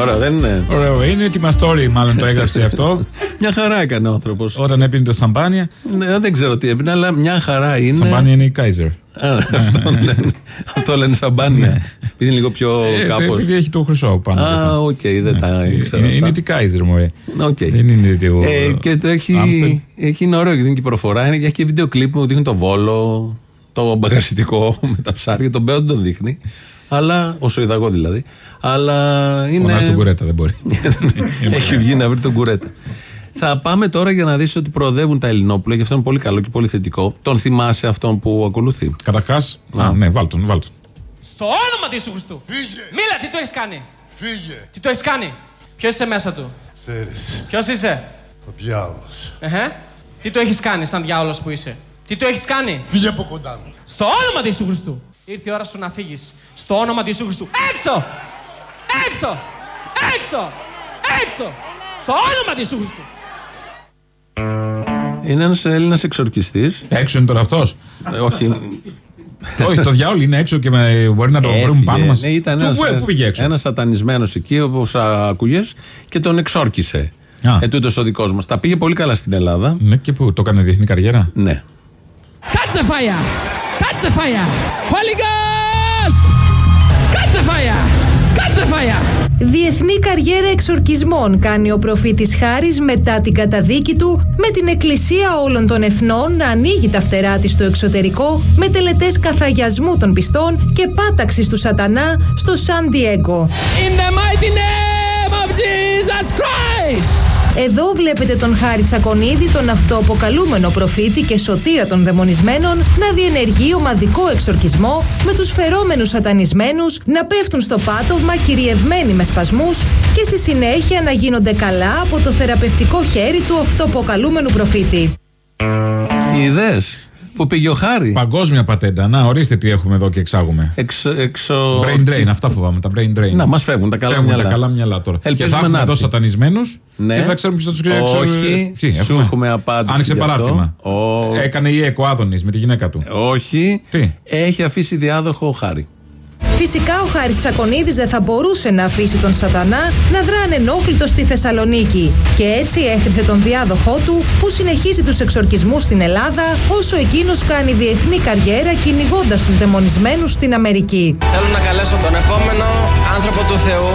Ωραία, δεν είναι. Ωραίο είναι, έτοιμα story μάλλον το έγραψε αυτό. Μια χαρά έκανε ο άνθρωπος. Όταν έπινε το σαμπάνια. Ναι, δεν ξέρω τι έπινε, αλλά μια χαρά είναι. Σαμπάνια είναι η Κάιζερ. Α, αυτό, λένε, αυτό λένε σαμπάνια. Επειδή είναι λίγο πιο Ε, κάπως. Επειδή έχει το χρυσό πάνω. Α, οκ, δεν τα ήξερα. Είναι, αυτά. είναι τη Κάιζερ, μωρέ. Οκ. Δεν είναι το. Ε, και το Άμστελ. έχει, έχει είναι ωραίο και δίνει και προφορά. Είναι, έχει και βίντεο κλιπ που δείχνει το Βόλο, το Παγασητικό με τα ψάρια. Τον Μπέο τον δείχνει. Αλλά, όσο είδα εγώ δηλαδή. Αλλά είναι. Φωνάζει τον κουρέτα, δεν μπορεί. έχει βγει να βρει τον κουρέτα. Θα πάμε τώρα για να δεις ότι προοδεύουν τα Ελληνόπουλα και αυτό είναι πολύ καλό και πολύ θετικό. Τον θυμάσαι αυτόν που ακολουθεί; Καταρχάς. Ναι, βάλ τον, βάλ τον. Στο όνομα του Ιησού Χριστού. Φύγε. Μίλα, τι το έχεις κάνει; Φύγε. Τι το έχεις κάνει; Ποιος είσαι μέσα του; Ξέρεις, Ποιος είσαι; ο διάολος. Εχε. Τι το έχεις κάνει σαν διάολος που είσαι; Τι το έχεις κάνει; Φύγε από κοντά μου. Στο όνομα του Ιησού Χριστού. Ήρθε η ώρα σου να φύγεις. Στο όνομα του Ιησού Χριστού. Έξω! Έξω! Έξω! Έξω! Στο όνομα του Ιησού Χριστού. Είναι ένας Έλληνας εξορκιστής. Έξω είναι τώρα αυτός; όχι. Όχι, το διάολο είναι έξω και με, μπορεί να το Έφυγε. βρούμε πάνω μας. Ναι, ήταν ένας, Πού πήγε έξω; ένας σατανισμένος εκεί όπως άκουγε και τον εξόρκησε. Ε, τούτος ο δικός μας. Τα πήγε πολύ καλά στην Ελλάδα. Ναι, και πού, το έκανε διεθνή καριέρα; Ναι. Catch the fire! Catch the fire! Holy Ghost! Catch the fire! Catch the fire! Διεθνή καριέρα εξορκισμών κάνει ο προφήτης Χάρης μετά την καταδίκη του με την Εκκλησία όλων των εθνών να ανοίγει τα φτερά της στο εξωτερικό με τελετές καθαγιασμού των πιστών και πάταξης του σατανά στο Σαν Διέγκο. In the mighty name of Jesus Christ! Εδώ βλέπετε τον Χάρη Τσακονίδη, τον αυτοαποκαλούμενο προφήτη και σωτήρα των δαιμονισμένων, να διενεργεί ομαδικό εξορκισμό με τους φερόμενους σατανισμένους να πέφτουν στο πάτωμα κυριευμένοι με σπασμούς και στη συνέχεια να γίνονται καλά από το θεραπευτικό χέρι του αυτοαποκαλούμενου προφήτη. Είδες που πήγε ο Χάρη. Παγκόσμια πατέντα. Να, ορίστε τι έχουμε εδώ και εξάγουμε. Εξο, εξο... Brain drain, αυτά φοβάμαι. Τα brain drain. Να, μας φεύγουν τα καλά Φεύγουν μυαλά. τα καλά μυαλά τώρα. Ελπίζουμε και θα έχουμε να εδώ έρθει. σατανισμένους Ναι. και θα ξέρουμε ποιος θα τους ξέρει. Όχι, Τι, σου έχουμε απάντηση Άνοιξε γι' αυτό. παράρτημα. Ο- Έκανε η ΕΚΟ Άδωνης με τη γυναίκα του. Όχι. Τι; Έχει αφήσει διάδοχο ο Χάρη. Φυσικά ο Χάρης Τσακονίδης δεν θα μπορούσε να αφήσει τον σατανά να δρά ανενόχλητο στη Θεσσαλονίκη και έτσι έχρισε τον διάδοχό του που συνεχίζει τους εξορκισμούς στην Ελλάδα όσο εκείνος κάνει διεθνή καριέρα κυνηγώντας τους δαιμονισμένους στην Αμερική. Θέλω να καλέσω τον επόμενο άνθρωπο του Θεού,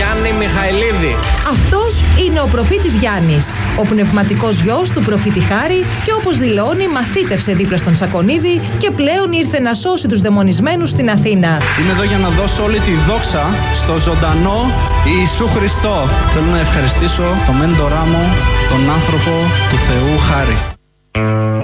Γιάννη Μιχαηλίδη. Αυτός είναι ο προφήτης Γιάννης, ο πνευματικός γιος του προφήτη Χάρη και όπως δηλώνει μαθήτευσε δίπλα στον Τσακονίδη και πλέον ήρθε να σώσει τους δαιμονισμένους στην Αθήνα. Είμαι εδώ για να δώσω όλη τη δόξα στο ζωντανό Ιησού Χριστό. Θέλω να ευχαριστήσω τον μέντορά μου, τον άνθρωπο του Θεού Χάρη.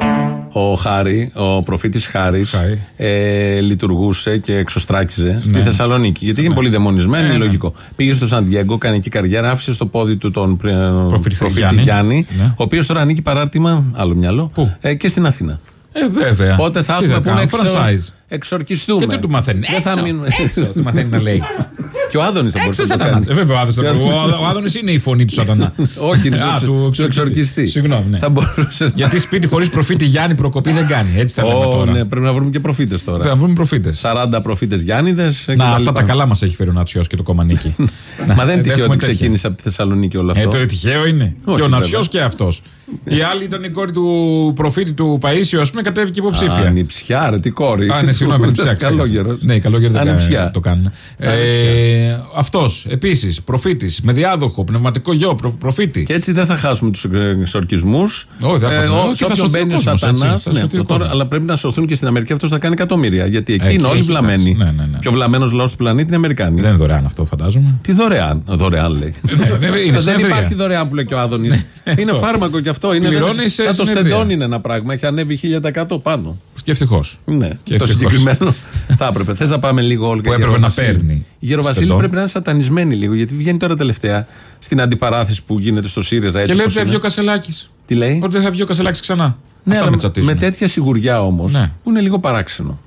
Ο Χάρη, ο προφήτης Χάρης, ε, λειτουργούσε και εξωστράκιζε στη Ναι. Θεσσαλονίκη. Γιατί είναι πολύ δαιμονισμένο, Ε, ναι. λογικό. Πήγε στο Σαντιέγκο, κάνει εκεί καριέρα, άφησε στο πόδι του τον πρι- Προφήτη προφήτη Γιάννη. Γιάννη, Ναι. ο οποίος τώρα ανήκει παράρτημα, άλλο μυαλό, ε, και στην Αθήνα. Ε, βέβαια. Οπότε θα Τι έχουμε που να κάνουμε, εξο- franchise. εξορκιστούμε. Και τι του μαθαίνει. Δεν θα Έξω, μείνουμε- έξω, του μαθαίνει να λέει. Και ο Άδωνης θα μπορούσε Έξω να το σατανάς. κάνει. Ε, βέβαια, ο Άδωνης θα Και μπορούσε. Ο- Ο Άδωνης είναι η φωνή του σατανά. Όχι, είναι Α, του του εξο- του εξορκιστή. Συγγνώμη, ναι. Θα μπορούσε. Γιατί σπίτι χωρίς προφήτη Γιάννη προκοπή δεν κάνει. Έτσι θα λέμε Ω, τώρα. ναι, πρέπει να βρούμε και προφήτες τώρα. Πρέπει να βρούμε προφήτες. 40 προφήτες Γιάννηδες. Να, αυτά τα καλά μας έχει φέρει ο Νατσιό και το Κομανίκη. Μα δεν είναι τυχαίο έχουμε ότι τέτοια. ξεκίνησε από τη Θεσσαλονίκη όλο Ε, αυτό. το τυχαίο είναι. Όχι, και ο Νατσιός βέβαια. και αυτός. Η άλλη ήταν η κόρη του προφήτη του Παίσιου, ας πούμε, κατέβηκε υποψήφια. Ανιψιά, ρε, τι κόρη. Α, ναι, συγγνώμη, ανιψιά. Καλό ξέχασα. γερός. Ναι, καλό γερό δεν Ανιψιά. κα- το κάνουν. Ανιψιά. Ε, αυτός επίσης, προφήτης, με διάδοχο, πνευματικό γιο, προ, προφήτη. Και έτσι δεν θα χάσουμε τους εξορκισμούς. Όχι, δεν θα χάσουμε. όχι, Και θα όποιο σωθεί ο μπαίνει ο κόσμος, Σατανάς. έτσι, θα σωθεί ο κόσμος. αλλά πρέπει να σωθούν και στην Αμερική. Αυτός θα κάνει εκατομμύρια. Γιατί εκεί Εκεί είναι όλοι έχει βλαμμένοι. φτάσει. Ναι, ναι, ναι. Πιο βλαμμένος λαός του πλανήτη είναι Αμερικάνοι. Δεν είναι δωρεάν αυτό, φαντάζομαι. Τι δωρεάν. Δωρεάν λέει. ναι, είναι δεν συνεδρία. υπάρχει δωρεάν που λέει και ο Άδωνης. είναι αυτό. φάρμακο κι αυτό. Είναι Πληρώνεις δεν- σε σαν το συνεδρία. στεντόν είναι ένα πράγμα. Έχει ανέβει 1000% πάνω. Και ευτυχώς. Ναι, Και το ευτυχώς. συγκεκριμένο θα έπρεπε. Θες να πάμε λίγο όλοι Που έπρεπε να παίρνει. Η Γεροβασίλη Στεντόν. πρέπει να είναι σατανισμένη λίγο γιατί βγαίνει τώρα τελευταία στην αντιπαράθεση που γίνεται στο ΣΥΡΙΖΑ. Έτσι Και λέει όπως ότι θα βγει ο είναι. Κασελάκης. Τι λέει; Ότι δεν θα βγει ο Κασελάκης ξανά. Ναι, Αυτά αλλά με τσατίζουν. με τέτοια σιγουριά όμως Ναι. που είναι λίγο παράξενο.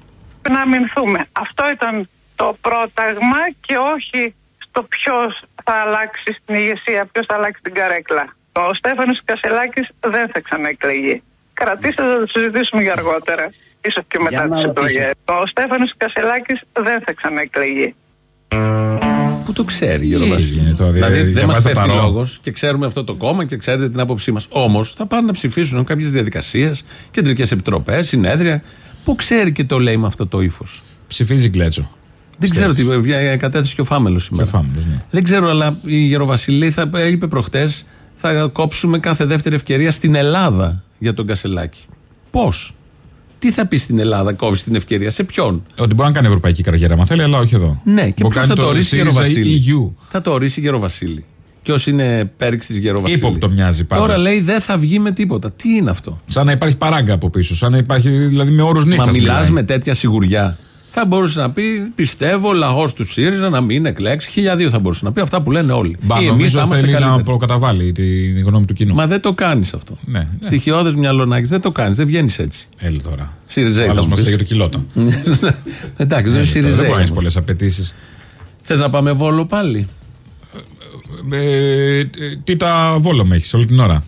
να αμυνθούμε. Αυτό ήταν το πρόταγμα και όχι στο ποιος θα αλλάξει στην ηγεσία, ποιος θα αλλάξει την καρέκλα. Ο Στέφανος Κασελάκης δεν θα ξαναεκλεγεί. Κρατήστε θα το συζητήσουμε για αργότερα. ίσως και μετά Για να τις ρωτήσω. εκλογές. Ο Στέφανος Κασελάκης δεν θα ξαναεκλεγεί. Πού το ξέρει η Τι Γεροβασίλη. έγινε τώρα, δηλαδή δεν διαβάζει μας το πέφτει παρόν. λόγος και ξέρουμε αυτό το κόμμα και ξέρετε την άποψή μας. Όμως θα πάνε να ψηφίσουν κάποιες διαδικασίες, κεντρικές επιτροπές, συνέδρια. Πού ξέρει και το λέει με αυτό το ύφος; Ψηφίζει Γκλέτσο. Δεν ξέρω τι βγα- κατέθεσε και ο Φάμελος σήμερα. Και ο Φάμελος, ναι. Δεν ξέρω, αλλά η Γεροβασιλή θα είπε προχτές θα κόψουμε κάθε δεύτερη ευκαιρία στην Ελλάδα για τον Κασελάκη. Πώς; Τι θα πεις στην Ελλάδα, κόβεις την ευκαιρία, σε ποιον; Ότι μπορεί να κάνει ευρωπαϊκή καριέρα, μα θέλει, αλλά όχι εδώ. Ναι, και Μπορεί ποιος να θα κάνει το ορίσει η ΣΥΡΙΖΑ Γεροβασίλη. EU. Θα το ορίσει η Γεροβασίλη. Ποιος είναι πέριξ της Γεροβασίλη. Ύποπτο μοιάζει πάντως. Τώρα λέει δεν θα βγει με τίποτα. Τι είναι αυτό; Σαν να υπάρχει παράγκα από πίσω. Σαν να υπάρχει δηλαδή με όρους νύχτας. Μα μιλά με τέτοια σιγουριά. Θα μπορούσε να πει, πιστεύω, λαός του ΣΥΡΙΖΑ να μην εκλέξει. Χιλιαδίο θα μπορούσε να πει. Αυτά που λένε όλοι. Μπα, Ή εμείς νομίζω θα είμαστε θέλει να καλύτεροι. προκαταβάλει την γνώμη του κοινού. Μα δεν το κάνεις αυτό. Ναι, ναι. Στοιχειώδες μυαλό να έχεις, δεν το κάνεις, δεν βγαίνεις έτσι. Έλα τώρα. ΣΥΡΙΖΑ Άλλος θα μου μας πεις. λέει για το κιλότο. Εντάξει, δεν είναι Δεν μπορεί ΣΥΡΙΖΑ. να έχει πολλές απαιτήσεις. Θες να πάμε βόλο πάλι; Ε, τι τα βόλο με έχεις όλη την ώρα;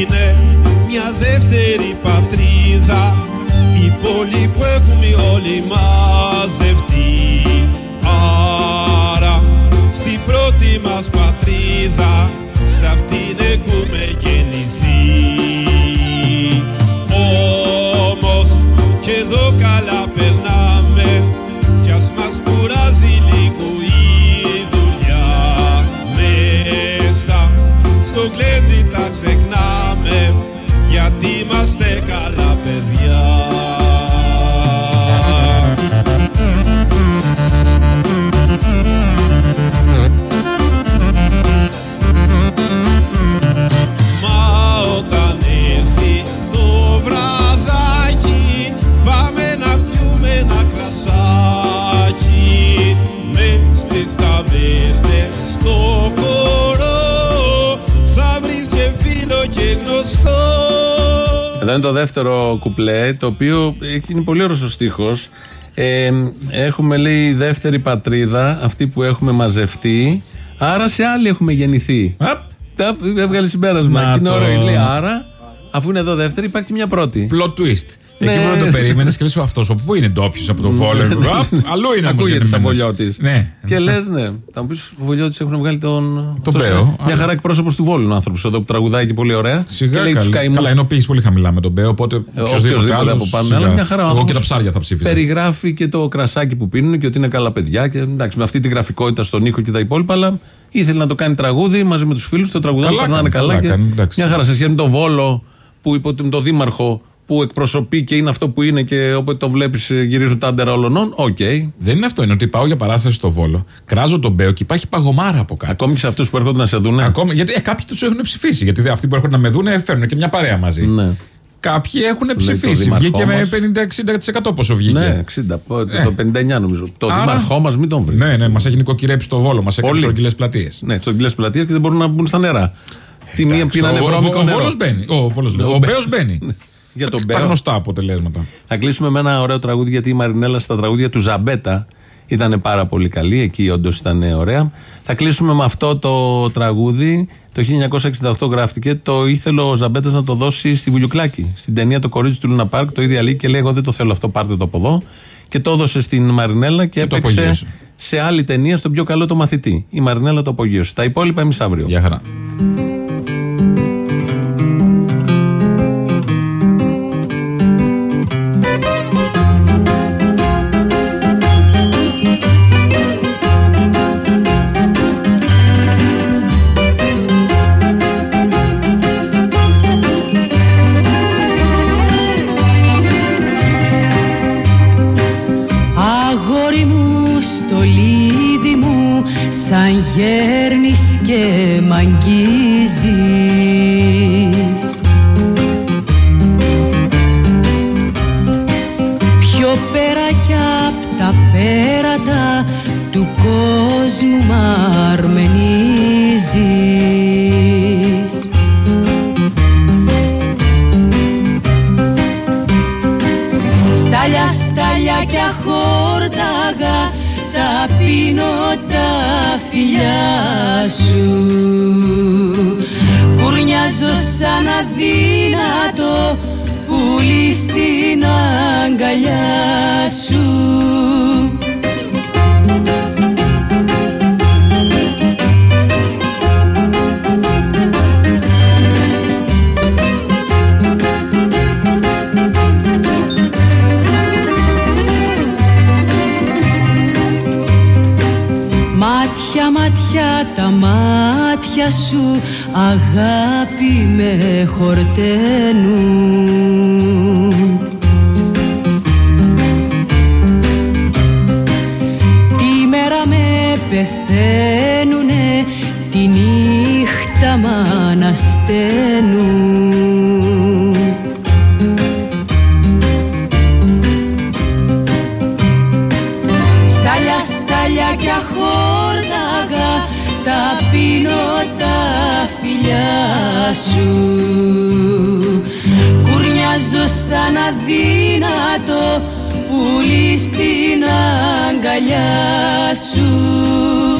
Είναι μια δεύτερη πατρίδα. Η πόλη που έχουμε όλοι μαζευτεί. Άρα στην πρώτη μας πατρίδα σε αυτήν έχουμε γιατί είμαστε Εδώ είναι το δεύτερο κουπλέ, το οποίο έχει- είναι πολύ ωραίος ο στίχος. Ε, έχουμε λέει δεύτερη πατρίδα, αυτή που έχουμε μαζευτεί, άρα σε άλλη έχουμε γεννηθεί. Τα έβγαλε συμπέρασμα. Να Και είναι το. ωραίο, λέει άρα, αφού είναι εδώ δεύτερη, υπάρχει μια πρώτη. Plot twist. Ναι. Εκεί που δεν το περίμενες και λες αυτός από πού είναι ντόπιος από το βόλο. Απ, Αλλού είναι όμως. Ακούγεται σαν Βολιώτης. Ναι. Και λες, ναι. Θα μου πεις, ο Βολιώτη έχουν βγάλει τον. Τον αυτός, Μπέο, ε, Μια αλλά- χαρά εκπρόσωπος του Βόλου ο άνθρωπος εδώ που τραγουδάει και πολύ ωραία. Σιγά και λέει τους καλά. καημού. Καλά, ενώ πήγε πολύ χαμηλά με τον Μπέο, οπότε οποιοδήποτε Οποιοδήποτε άλλο. από πάνω. Αλλά μια χαρά ο Εγώ και άνθρωπος τα ψάρια θα ψήφιζα. Περιγράφει και το κρασάκι που πίνουν και ότι είναι καλά παιδιά. Και εντάξει, με αυτή τη γραφικότητα στον ήχο και τα υπόλοιπα, αλλά ήθελε να το κάνει τραγούδι μαζί με τους φίλους. Το τραγουδάνε, Καλά περνάνε κάνει, καλά. καλά και κάνει, εντάξει. μια χαρά σε σχέση με τον Βόλο που υπό τον τον Δήμαρχο που εκπροσωπεί και είναι αυτό που είναι και όποτε το βλέπεις γυρίζουν τα άντερα όλων. Οκ. Δεν είναι αυτό. Είναι ότι πάω για παράσταση στο Βόλο, κράζω τον Μπέο και υπάρχει παγωμάρα από κάτω. Ακόμη και σε αυτούς που έρχονται να σε δουν. Ακόμη, γιατί ε, κάποιοι τους έχουν ψηφίσει. Γιατί δε- αυτοί που έρχονται να με δουν ε, φέρνουν και μια παρέα μαζί. Ναι. Κάποιοι έχουν λέει το ψηφίσει. δήμαρχό Βγήκε με μας. 50-60% πόσο βγήκε. Ναι, 60, το, Ε. το 59 νομίζω. Το Άρα- δήμαρχό μας μην τον βρεις. Ναι, ναι, μας έχει νοικοκυρέψει το Βόλο, μας έκανε Πολύ. στρογγυλές πλατείες. Ναι, στρογγυλές πλατείες και δεν μπορούν να μπουν στα νερά. Τη μία πίνανε ο, βρώμικο ο, νερό. Βόλος μπαίνει. Ο, Βόλος λέει. Ο ο Μπέ- Μπέος μπαίνει. Για τον Τα Μπέο. γνωστά αποτελέσματα. Θα κλείσουμε με ένα ωραίο τραγούδι γιατί η Μαρινέλα στα τραγούδια του Ζαμπέτα ήταν πάρα πολύ καλή. Εκεί όντως ήταν ωραία. Θα κλείσουμε με αυτό το τραγούδι. Το 1968 γράφτηκε. Το ήθελε ο Ζαμπέτας να το δώσει στη Βουλιουκλάκη. Στην ταινία Το κορίτσι του Λούνα Πάρκ. Το ίδιο αλήκη και λέει: Εγώ δεν το θέλω αυτό, πάρτε το από εδώ. Και το έδωσε στην Μαρινέλα και, το έπαιξε απογείωσε. σε άλλη ταινία στον πιο καλό το μαθητή. Η Μαρινέλα το απογείωσε. Τα υπόλοιπα εμείς αύριο. Γεια χαρά. αδύνατο πουλί στην αγκαλιά σου. Μάτια, μάτια, τα μάτια σου αγάπη με χορταίνουν. Τη μέρα με πεθαίνουνε τη νύχτα μ' ανασταίνουν σου. Κουρνιάζω σαν αδύνατο πουλί στην αγκαλιά σου